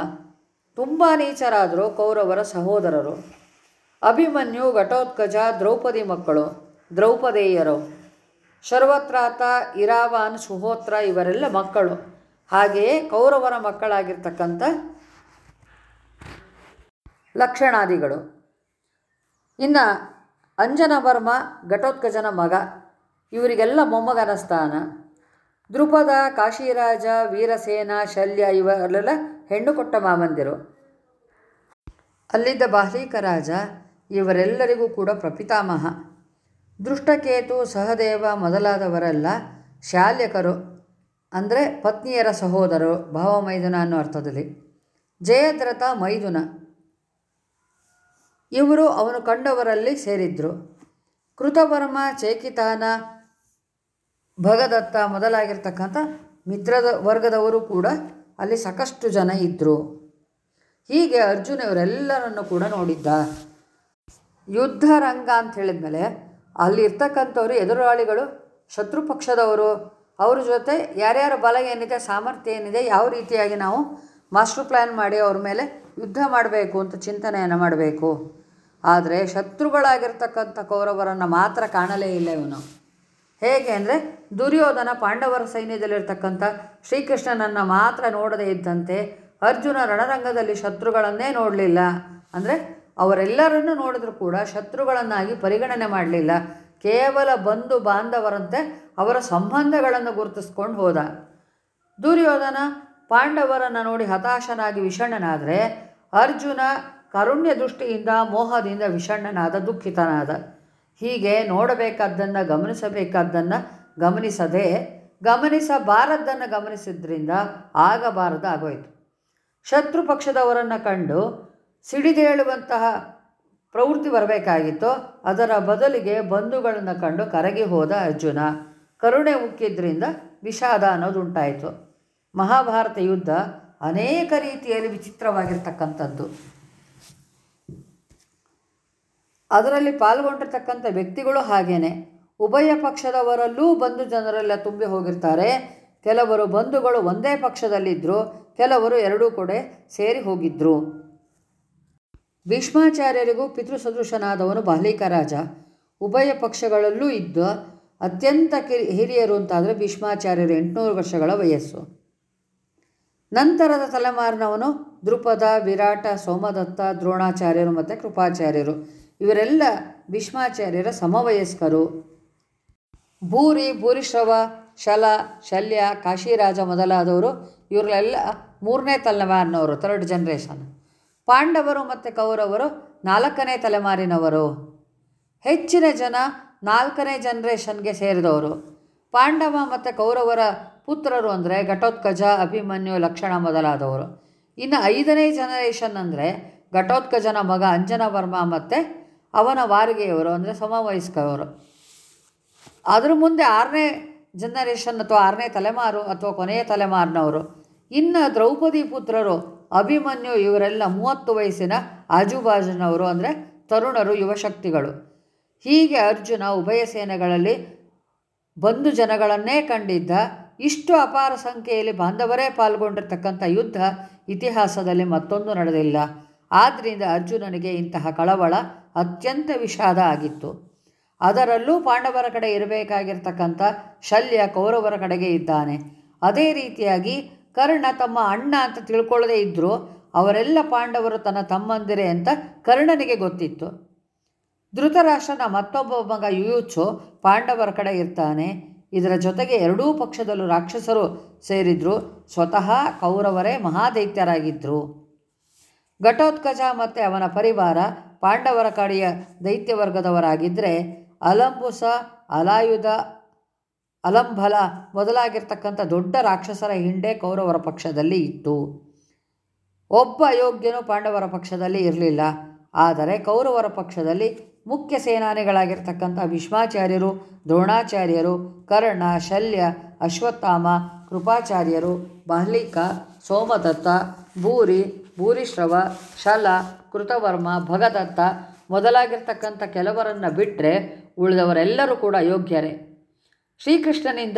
S1: ತುಂಬ ನೀಚರಾದರು ಕೌರವರ ಸಹೋದರರು. ಅಭಿಮನ್ಯು ಘಟೋತ್ಕಜ ದ್ರೌಪದಿ ಮಕ್ಕಳು, ದ್ರೌಪದೇಯರು. ಶರ್ವತ್ರಾತ, ಇರಾವಾನ್, ಸುಹೋತ್ರ ಇವರೆಲ್ಲ ಮಕ್ಕಳು. ಹಾಗೆಯೇ ಕೌರವರ ಮಕ್ಕಳಾಗಿರ್ತಕ್ಕಂಥ ಲಕ್ಷಣಾದಿಗಳು. ಇನ್ನು ಅಂಜನವರ್ಮ ಘಟೋತ್ಕಜನ ಮಗ. ಇವರಿಗೆಲ್ಲ ಮೊಮ್ಮಗನ ಸ್ಥಾನ. ದೃಪದ ಕಾಶಿರಾಜ, ವೀರಸೇನ, ಶಲ್ಯ ಇವರೆಲ್ಲ ಹೆಣ್ಣು ಕೊಟ್ಟ ಮಾಮಂದಿರು ಅಲ್ಲಿದ್ದ ಬಾಹ್ಲಿಕ ರಾಜ ಇವರೆಲ್ಲರಿಗೂ ಕೂಡ ಪ್ರಪಿತಾಮಹ. ದೃಷ್ಟಕೇತು, ಸಹದೇವ ಮೊದಲಾದವರೆಲ್ಲ ಶಾಲ್ಯಕರು, ಅಂದರೆ ಪತ್ನಿಯರ ಸಹೋದರರು, ಭಾವಮೈದುನ ಅನ್ನೋ ಅರ್ಥದಲ್ಲಿ. ಜಯದ್ರಥ ಮೈದುನ. ಇವರು ಅವನು ಕಂಡವರಲ್ಲಿ ಸೇರಿದ್ರು. ಕೃತವರ್ಮ, ಚೇಕಿತಾನ ಭಗದತ್ತ ಮೊದಲಾಗಿರ್ತಕ್ಕಂಥ ಮಿತ್ರದ ವರ್ಗದವರು ಕೂಡ ಅಲ್ಲಿ ಸಾಕಷ್ಟು ಜನ ಇದ್ದರು ಹೀಗೆ ಅರ್ಜುನ ಇವರೆಲ್ಲರನ್ನು ಕೂಡ ನೋಡಿದ್ದ. ಯುದ್ಧ ರಂಗ ಅಂತ ಹೇಳಿದ್ಮೇಲೆ ಅಲ್ಲಿ ಇರ್ತಕ್ಕಂಥವ್ರು ಎದುರಾಳಿಗಳು ಶತ್ರು ಪಕ್ಷದವರು. ಅವ್ರ ಜೊತೆ ಯಾರ್ಯಾರ ಬಲ ಏನಿದೆ, ಸಾಮರ್ಥ್ಯ ಏನಿದೆ, ಯಾವ ರೀತಿಯಾಗಿ ನಾವು ಮಾಸ್ಟರ್ ಪ್ಲ್ಯಾನ್ ಮಾಡಿ ಅವ್ರ ಮೇಲೆ ಯುದ್ಧ ಮಾಡಬೇಕು ಅಂತ ಚಿಂತನೆಯನ್ನು ಮಾಡಬೇಕು. ಆದರೆ ಶತ್ರುಗಳಾಗಿರ್ತಕ್ಕಂಥ ಕೌರವರನ್ನು ಮಾತ್ರ ಕಾಣಲೇ ಇಲ್ಲ ಇವನು. ಹೇಗೆ ಅಂದರೆ ದುರ್ಯೋಧನ ಪಾಂಡವರ ಸೈನ್ಯದಲ್ಲಿರ್ತಕ್ಕಂಥ ಶ್ರೀಕೃಷ್ಣನನ್ನು ಮಾತ್ರ ನೋಡದೇ ಇದ್ದಂತೆ ಅರ್ಜುನ ರಣರಂಗದಲ್ಲಿ ಶತ್ರುಗಳನ್ನೇ ನೋಡಲಿಲ್ಲ. ಅಂದರೆ ಅವರೆಲ್ಲರನ್ನು ನೋಡಿದ್ರೂ ಕೂಡ ಶತ್ರುಗಳನ್ನಾಗಿ ಪರಿಗಣನೆ ಮಾಡಲಿಲ್ಲ. ಕೇವಲ ಬಂಧು ಬಾಂಧವರಂತೆ ಅವರ ಸಂಬಂಧಗಳನ್ನು ಗುರುತಿಸ್ಕೊಂಡು ಹೋದ. ದುರ್ಯೋಧನ ಪಾಂಡವರನ್ನು ನೋಡಿ ಹತಾಶನಾಗಿ ವಿಷಣ್ಣನಾದರೆ ಅರ್ಜುನ ಕಾರುಣ್ಯ ದೃಷ್ಟಿಯಿಂದ ಮೋಹದಿಂದ ವಿಷಣ್ಣನಾದ, ದುಃಖಿತನಾದ. ಹೀಗೆ ನೋಡಬೇಕಾದ್ದನ್ನು ಗಮನಿಸಬೇಕಾದ್ದನ್ನು ಗಮನಿಸದೆ ಗಮನಿಸಬಾರದ್ದನ್ನು ಗಮನಿಸಿದ್ರಿಂದ ಆಗಬಾರದು ಆಗೋಯ್ತು. ಶತ್ರು ಪಕ್ಷದವರನ್ನು ಕಂಡು ಸಿಡಿದೇಳುವಂತಹ ಪ್ರವೃತ್ತಿ ಬರಬೇಕಾಗಿತ್ತು. ಅದರ ಬದಲಿಗೆ ಬಂಧುಗಳನ್ನು ಕಂಡು ಕರಗಿ ಹೋದ ಅರ್ಜುನ ಕರುಣೆ ಉಕ್ಕಿದ್ರಿಂದ ವಿಷಾದ ಅನ್ನೋದು ಉಂಟಾಯಿತು. ಮಹಾಭಾರತ ಯುದ್ಧ ಅನೇಕ ರೀತಿಯಲ್ಲಿ ವಿಚಿತ್ರವಾಗಿರ್ತಕ್ಕಂಥದ್ದು. ಅದರಲ್ಲಿ ಪಾಲ್ಗೊಂಡಿರ್ತಕ್ಕಂಥ ವ್ಯಕ್ತಿಗಳು ಹಾಗೇನೆ. ಉಭಯ ಪಕ್ಷದವರಲ್ಲೂ ಬಂಧು ಜನರೆಲ್ಲ ತುಂಬಿ ಹೋಗಿರ್ತಾರೆ. ಕೆಲವರು ಬಂಧುಗಳು ಒಂದೇ ಪಕ್ಷದಲ್ಲಿದ್ದರು ಕೆಲವರು ಎರಡೂ ಕಡೆ ಸೇರಿ ಹೋಗಿದ್ದರು ಭೀಷ್ಮಾಚಾರ್ಯರಿಗೂ ಪಿತೃಸದೃಶನಾದವನು ಬಾಲಿಕ ರಾಜ. ಉಭಯ ಪಕ್ಷಗಳಲ್ಲೂ ಇದ್ದ ಅತ್ಯಂತ ಕಿರಿ, ಹಿರಿಯರು ಅಂತಾದರೆ ಭೀಷ್ಮಾಚಾರ್ಯರು ಎಂಟುನೂರು ವರ್ಷಗಳ ವಯಸ್ಸು. ನಂತರದ ತಲೆಮಾರಿನವನು ದೃಪದ ವಿರಾಟ, ಸೋಮದತ್ತ, ದ್ರೋಣಾಚಾರ್ಯರು ಮತ್ತು ಕೃಪಾಚಾರ್ಯರು. ಇವರೆಲ್ಲ ಭೀಷ್ಮಾಚಾರ್ಯರ ಸಮವಯಸ್ಕರು. ಭೂರಿ, ಭೂರಿಶ್ರವ, ಶಲ, ಶಲ್ಯ, ಕಾಶಿರಾಜ ಮೊದಲಾದವರು ಇವರೆಲ್ಲ ಮೂರನೇ ತಲೆಮಾರಿನವರು ಥರ್ಡ್ ಜನ್ರೇಷನ್ ಪಾಂಡವರು ಮತ್ತು ಕೌರವರು ನಾಲ್ಕನೇ ತಲೆಮಾರಿನವರು. ಹೆಚ್ಚಿನ ಜನ ನಾಲ್ಕನೇ ಜನ್ರೇಷನ್ಗೆ ಸೇರಿದವರು. ಪಾಂಡವ ಮತ್ತು ಕೌರವರ ಪುತ್ರರು ಅಂದರೆ ಘಟೋತ್ಕಜ, ಅಭಿಮನ್ಯು, ಲಕ್ಷಣ ಮೊದಲಾದವರು. ಇನ್ನು ಐದನೇ ಜನರೇಷನ್ ಅಂದರೆ ಘಟೋತ್ಕಜನ ಮಗ ಅಂಜನವರ್ಮ ಮತ್ತು ಅವನ ವಾರಿಗೆಯವರು, ಅಂದರೆ ಸಮವಯಸ್ಕವರು ಅದ್ರ ಮುಂದೆ ಆರನೇ ಜನರೇಷನ್ ಅಥವಾ ಆರನೇ ತಲೆಮಾರು ಅಥವಾ ಕೊನೆಯ ತಲೆಮಾರಿನವರು. ಇನ್ನು ದ್ರೌಪದಿ ಪುತ್ರರು, ಅಭಿಮನ್ಯು ಇವರೆಲ್ಲ ಮೂವತ್ತು ವಯಸ್ಸಿನ ಆಜುಬಾಜುನವರು, ಅಂದರೆ ತರುಣರು ಯುವಶಕ್ತಿಗಳು ಹೀಗೆ ಅರ್ಜುನ ಉಭಯ ಸೇನೆಗಳಲ್ಲಿ ಬಂಧು ಜನಗಳನ್ನೇ ಕಂಡಿದ್ದ. ಇಷ್ಟು ಅಪಾರ ಸಂಖ್ಯೆಯಲ್ಲಿ ಬಾಂಧವರೇ ಪಾಲ್ಗೊಂಡಿರ್ತಕ್ಕಂಥ ಯುದ್ಧ ಇತಿಹಾಸದಲ್ಲಿ ಮತ್ತೊಂದು ನಡೆದಿಲ್ಲ. ಆದ್ದರಿಂದ ಅರ್ಜುನನಿಗೆ ಇಂತಹ ಕಳವಳ ಅತ್ಯಂತ ವಿಷಾದ ಆಗಿತ್ತು. ಅದರಲ್ಲೂ ಪಾಂಡವರ ಕಡೆ ಇರಬೇಕಾಗಿರ್ತಕ್ಕಂಥ ಶಲ್ಯ ಕೌರವರ ಕಡೆಗೆ ಇದ್ದಾನೆ. ಅದೇ ರೀತಿಯಾಗಿ ಕರ್ಣ ತಮ್ಮ ಅಣ್ಣ ಅಂತ ತಿಳ್ಕೊಳ್ಳದೇ ಇದ್ದರೂ ಅವರೆಲ್ಲ ಪಾಂಡವರು ತನ್ನ ತಮ್ಮಂದಿರೆ ಅಂತ ಕರ್ಣನಿಗೆ ಗೊತ್ತಿತ್ತು. ಧೃತರಾಷ್ಟ್ರನ ಮತ್ತೊಬ್ಬ ಮಗ ಯುಯುತ್ಸು ಪಾಂಡವರ ಕಡೆ ಇರ್ತಾನೆ. ಇದರ ಜೊತೆಗೆ ಎರಡೂ ಪಕ್ಷದಲ್ಲೂ ರಾಕ್ಷಸರು ಸೇರಿದ್ರು. ಸ್ವತಃ ಕೌರವರೇ ಮಹಾದೈತ್ಯರಾಗಿದ್ದರು ಘಟೋತ್ಕಜ ಮತ್ತು ಅವನ ಪರಿವಾರ ಪಾಂಡವರ ಕಡೆಯ ದೈತ್ಯವರ್ಗದವರಾಗಿದ್ದರೆ ಅಲಂಬುಸ, ಅಲಾಯುಧ, ಅಲಂಬಲ ಮೊದಲಾಗಿರ್ತಕ್ಕಂಥ ದೊಡ್ಡ ರಾಕ್ಷಸರ ಹಿಂಡೆ ಕೌರವರ ಪಕ್ಷದಲ್ಲಿ ಇತ್ತು. ಒಬ್ಬ ಅಯೋಗ್ಯನು ಪಾಂಡವರ ಪಕ್ಷದಲ್ಲಿ ಇರಲಿಲ್ಲ. ಆದರೆ ಕೌರವರ ಪಕ್ಷದಲ್ಲಿ ಮುಖ್ಯ ಸೇನಾನಿಗಳಾಗಿರ್ತಕ್ಕಂಥ ವಿಶ್ವಾಚಾರ್ಯರು ದ್ರೋಣಾಚಾರ್ಯರು, ಕರ್ಣ, ಶಲ್ಯ, ಅಶ್ವತ್ಥಾಮ, ಕೃಪಾಚಾರ್ಯರು, ಬಾಹ್ಲಿಕ, ಸೋಮದತ್ತ ಭೂರಿ ಭೂರಿಶ್ರವ ಶಲ, ಕೃತವರ್ಮ, ಭಗದತ್ತ ಮೊದಲಾಗಿರ್ತಕ್ಕಂಥ ಕೆಲವರನ್ನು ಬಿಟ್ಟರೆ ಉಳಿದವರೆಲ್ಲರೂ ಕೂಡ ಯೋಗ್ಯರೇ. ಶ್ರೀಕೃಷ್ಣನಿಂದ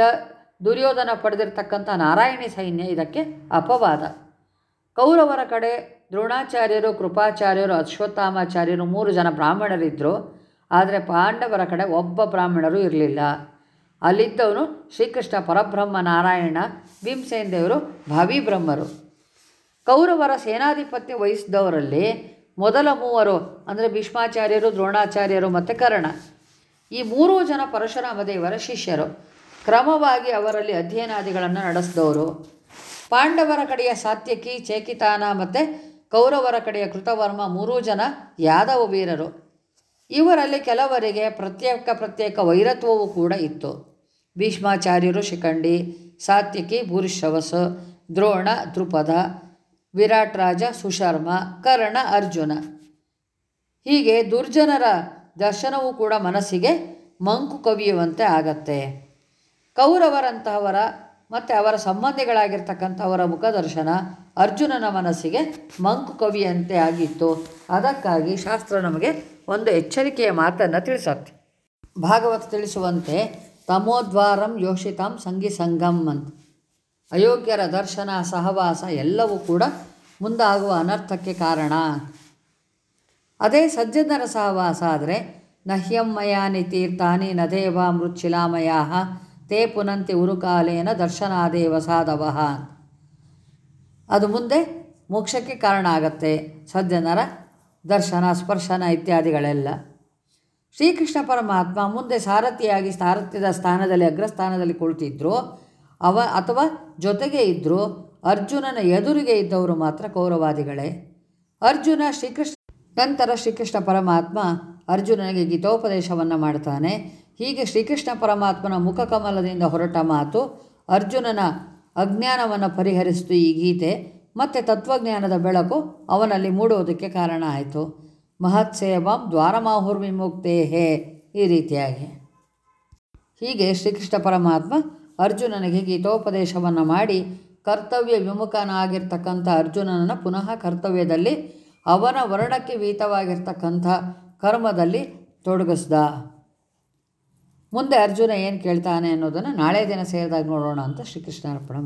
S1: ದುರ್ಯೋಧನ ಪಡೆದಿರ್ತಕ್ಕಂಥ ನಾರಾಯಣಿ ಸೈನ್ಯ ಇದಕ್ಕೆ ಅಪವಾದ. ಕೌರವರ ಕಡೆ ದ್ರೋಣಾಚಾರ್ಯರು, ಕೃಪಾಚಾರ್ಯರು, ಅಶ್ವತ್ಥಾಮಾಚಾರ್ಯರು ಮೂರು ಜನ ಬ್ರಾಹ್ಮಣರಿದ್ದರು ಆದರೆ ಪಾಂಡವರ ಕಡೆ ಒಬ್ಬ ಬ್ರಾಹ್ಮಣರು ಇರಲಿಲ್ಲ. ಅಲ್ಲಿದ್ದವನು ಶ್ರೀಕೃಷ್ಣ ಪರಬ್ರಹ್ಮ ನಾರಾಯಣ, ಭೀಮಸೇನ ದೇವರು ಭಾವಿ ಬ್ರಹ್ಮರು. ಕೌರವರ ಸೇನಾಧಿಪತ್ಯ ವಹಿಸಿದವರಲ್ಲಿ ಮೊದಲ ಮೂವರು, ಅಂದರೆ ಭೀಷ್ಮಾಚಾರ್ಯರು, ದ್ರೋಣಾಚಾರ್ಯರು ಮತ್ತು ಕರ್ಣ. ಈ ಮೂರೂ ಜನ ಪರಶುರಾಮ ದೇವರ ಶಿಷ್ಯರು. ಕ್ರಮವಾಗಿ ಅವರಲ್ಲಿ ಅಧ್ಯಯನಾದಿಗಳನ್ನು ನಡೆಸಿದವರು. ಪಾಂಡವರ ಕಡೆಯ ಸಾತ್ಯಕಿ, ಚೇಕಿತಾನ ಮತ್ತು ಕೌರವರ ಕಡೆಯ ಕೃತವರ್ಮ ಮೂರೂ ಜನ ಯಾದವ ವೀರರು. ಇವರಲ್ಲಿ ಕೆಲವರಿಗೆ ಪ್ರತ್ಯೇಕ ಪ್ರತ್ಯೇಕ ವೈರತ್ವವೂ ಕೂಡ ಇತ್ತು. ಭೀಷ್ಮಾಚಾರ್ಯರು ಶಿಖಂಡಿ, ಸಾತ್ಯಕಿ ಭೂರಿಶ್ರವಸ, ದ್ರೋಣ ದೃಪದ ವಿರಾಟ್ ರಾಜ, ಸುಶರ್ಮ, ಕರ್ಣ, ಅರ್ಜುನ. ಹೀಗೆ ದುರ್ಜನರ ದರ್ಶನವೂ ಕೂಡ ಮನಸ್ಸಿಗೆ ಮಂಕು ಕವಿಯುವಂತೆ ಆಗತ್ತೆ. ಕೌರವರಂತಹವರ ಮತ್ತು ಅವರ ಸಂಬಂಧಿಗಳಾಗಿರ್ತಕ್ಕಂಥವರ ಮುಖದರ್ಶನ ಅರ್ಜುನನ ಮನಸ್ಸಿಗೆ ಮಂಕು ಕವಿಯಂತೆ ಆಗಿತ್ತು. ಅದಕ್ಕಾಗಿ ಶಾಸ್ತ್ರ ನಮಗೆ ಒಂದು ಎಚ್ಚರಿಕೆಯ ಮಾತನ್ನು ತಿಳಿಸತ್ತೆ. ಭಾಗವತ ತಿಳಿಸುವಂತೆ, ತಮೋದ್ವಾರಂ ಯೋಷಿತಾಂ ಸಂಗಿ ಸಂಗಮ್ ಅಂತ. ಅಯೋಗ್ಯರ ದರ್ಶನ, ಸಹವಾಸ ಎಲ್ಲವೂ ಕೂಡ ಮುಂದಾಗುವ ಅನರ್ಥಕ್ಕೆ ಕಾರಣ. ಅದೇ ಸಜ್ಜನರ ಸಹವಾಸ ಆದರೆ ನಹ್ಯಮ್ಮಯಾನಿ ತೀರ್ಥಾನಿ ನದೇವ ಮೃಚ್ಛಿಲಾಮಯ ತೇ ಪುನಂತಿ ಉರುಕಾಲೇನ ದರ್ಶನಾದೇವ ಸಾಧವಃ. ಅದು ಮುಂದೆ ಮೋಕ್ಷಕ್ಕೆ ಕಾರಣ ಆಗತ್ತೆ ಸಜ್ಜನರ ದರ್ಶನ, ಸ್ಪರ್ಶನ ಇತ್ಯಾದಿಗಳೆಲ್ಲ. ಶ್ರೀಕೃಷ್ಣ ಪರಮಾತ್ಮ ಮುಂದೆ ಸಾರಥಿಯಾಗಿ ಸಾರಥ್ಯದ ಸ್ಥಾನದಲ್ಲಿ, ಅಗ್ರಸ್ಥಾನದಲ್ಲಿ ಕುಳಿತಿದ್ರು, ಅವ ಅಥವಾ ಜೊತೆಗೆ ಇದ್ದರು ಅರ್ಜುನನ ಎದುರಿಗೆ ಇದ್ದವರು ಮಾತ್ರ ಕೌರವಾದಿಗಳೇ ಅರ್ಜುನ ಶ್ರೀಕೃಷ್ಣ ನಂತರ ಶ್ರೀಕೃಷ್ಣ ಪರಮಾತ್ಮ ಅರ್ಜುನನಿಗೆ ಗೀತೋಪದೇಶವನ್ನು ಮಾಡ್ತಾನೆ. ಹೀಗೆ ಶ್ರೀಕೃಷ್ಣ ಪರಮಾತ್ಮನ ಮುಖಕಮಲದಿಂದ ಹೊರಟ ಮಾತು ಅರ್ಜುನನ ಅಜ್ಞಾನವನ್ನು ಪರಿಹರಿಸಿತು ಈ ಗೀತೆ. ಮತ್ತು ತತ್ವಜ್ಞಾನದ ಬೆಳಕು ಅವನಲ್ಲಿ ಮೂಡುವುದಕ್ಕೆ ಕಾರಣ ಆಯಿತು. ಮಹತ್ಸೇವಂ ದ್ವಾರಮಾಹುರ್ವಿಮುಕ್ತೇ ಹೇ ಈ ರೀತಿಯಾಗಿ. ಹೀಗೆ ಶ್ರೀಕೃಷ್ಣ ಪರಮಾತ್ಮ ಅರ್ಜುನನಿಗೆ ಗೀತೋಪದೇಶವನ್ನು ಮಾಡಿ ಕರ್ತವ್ಯ ವಿಮುಖನಾಗಿರ್ತಕ್ಕಂಥ ಅರ್ಜುನನನ್ನು ಪುನಃ ಕರ್ತವ್ಯದಲ್ಲಿ ಅವನ ವರ್ಣಕ್ಕೆ ವೀತವಾಗಿರ್ತಕ್ಕಂಥ ಕರ್ಮದಲ್ಲಿ ತೊಡಗಿಸ್ದ. ಮುಂದೆ ಅರ್ಜುನ ಏನು ಕೇಳ್ತಾನೆ ಅನ್ನೋದನ್ನು ನಾಳೆ ದಿನ ಸೇರಿದಾಗ ನೋಡೋಣ ಅಂತ ಶ್ರೀಕೃಷ್ಣ ಅರ್ಪಣ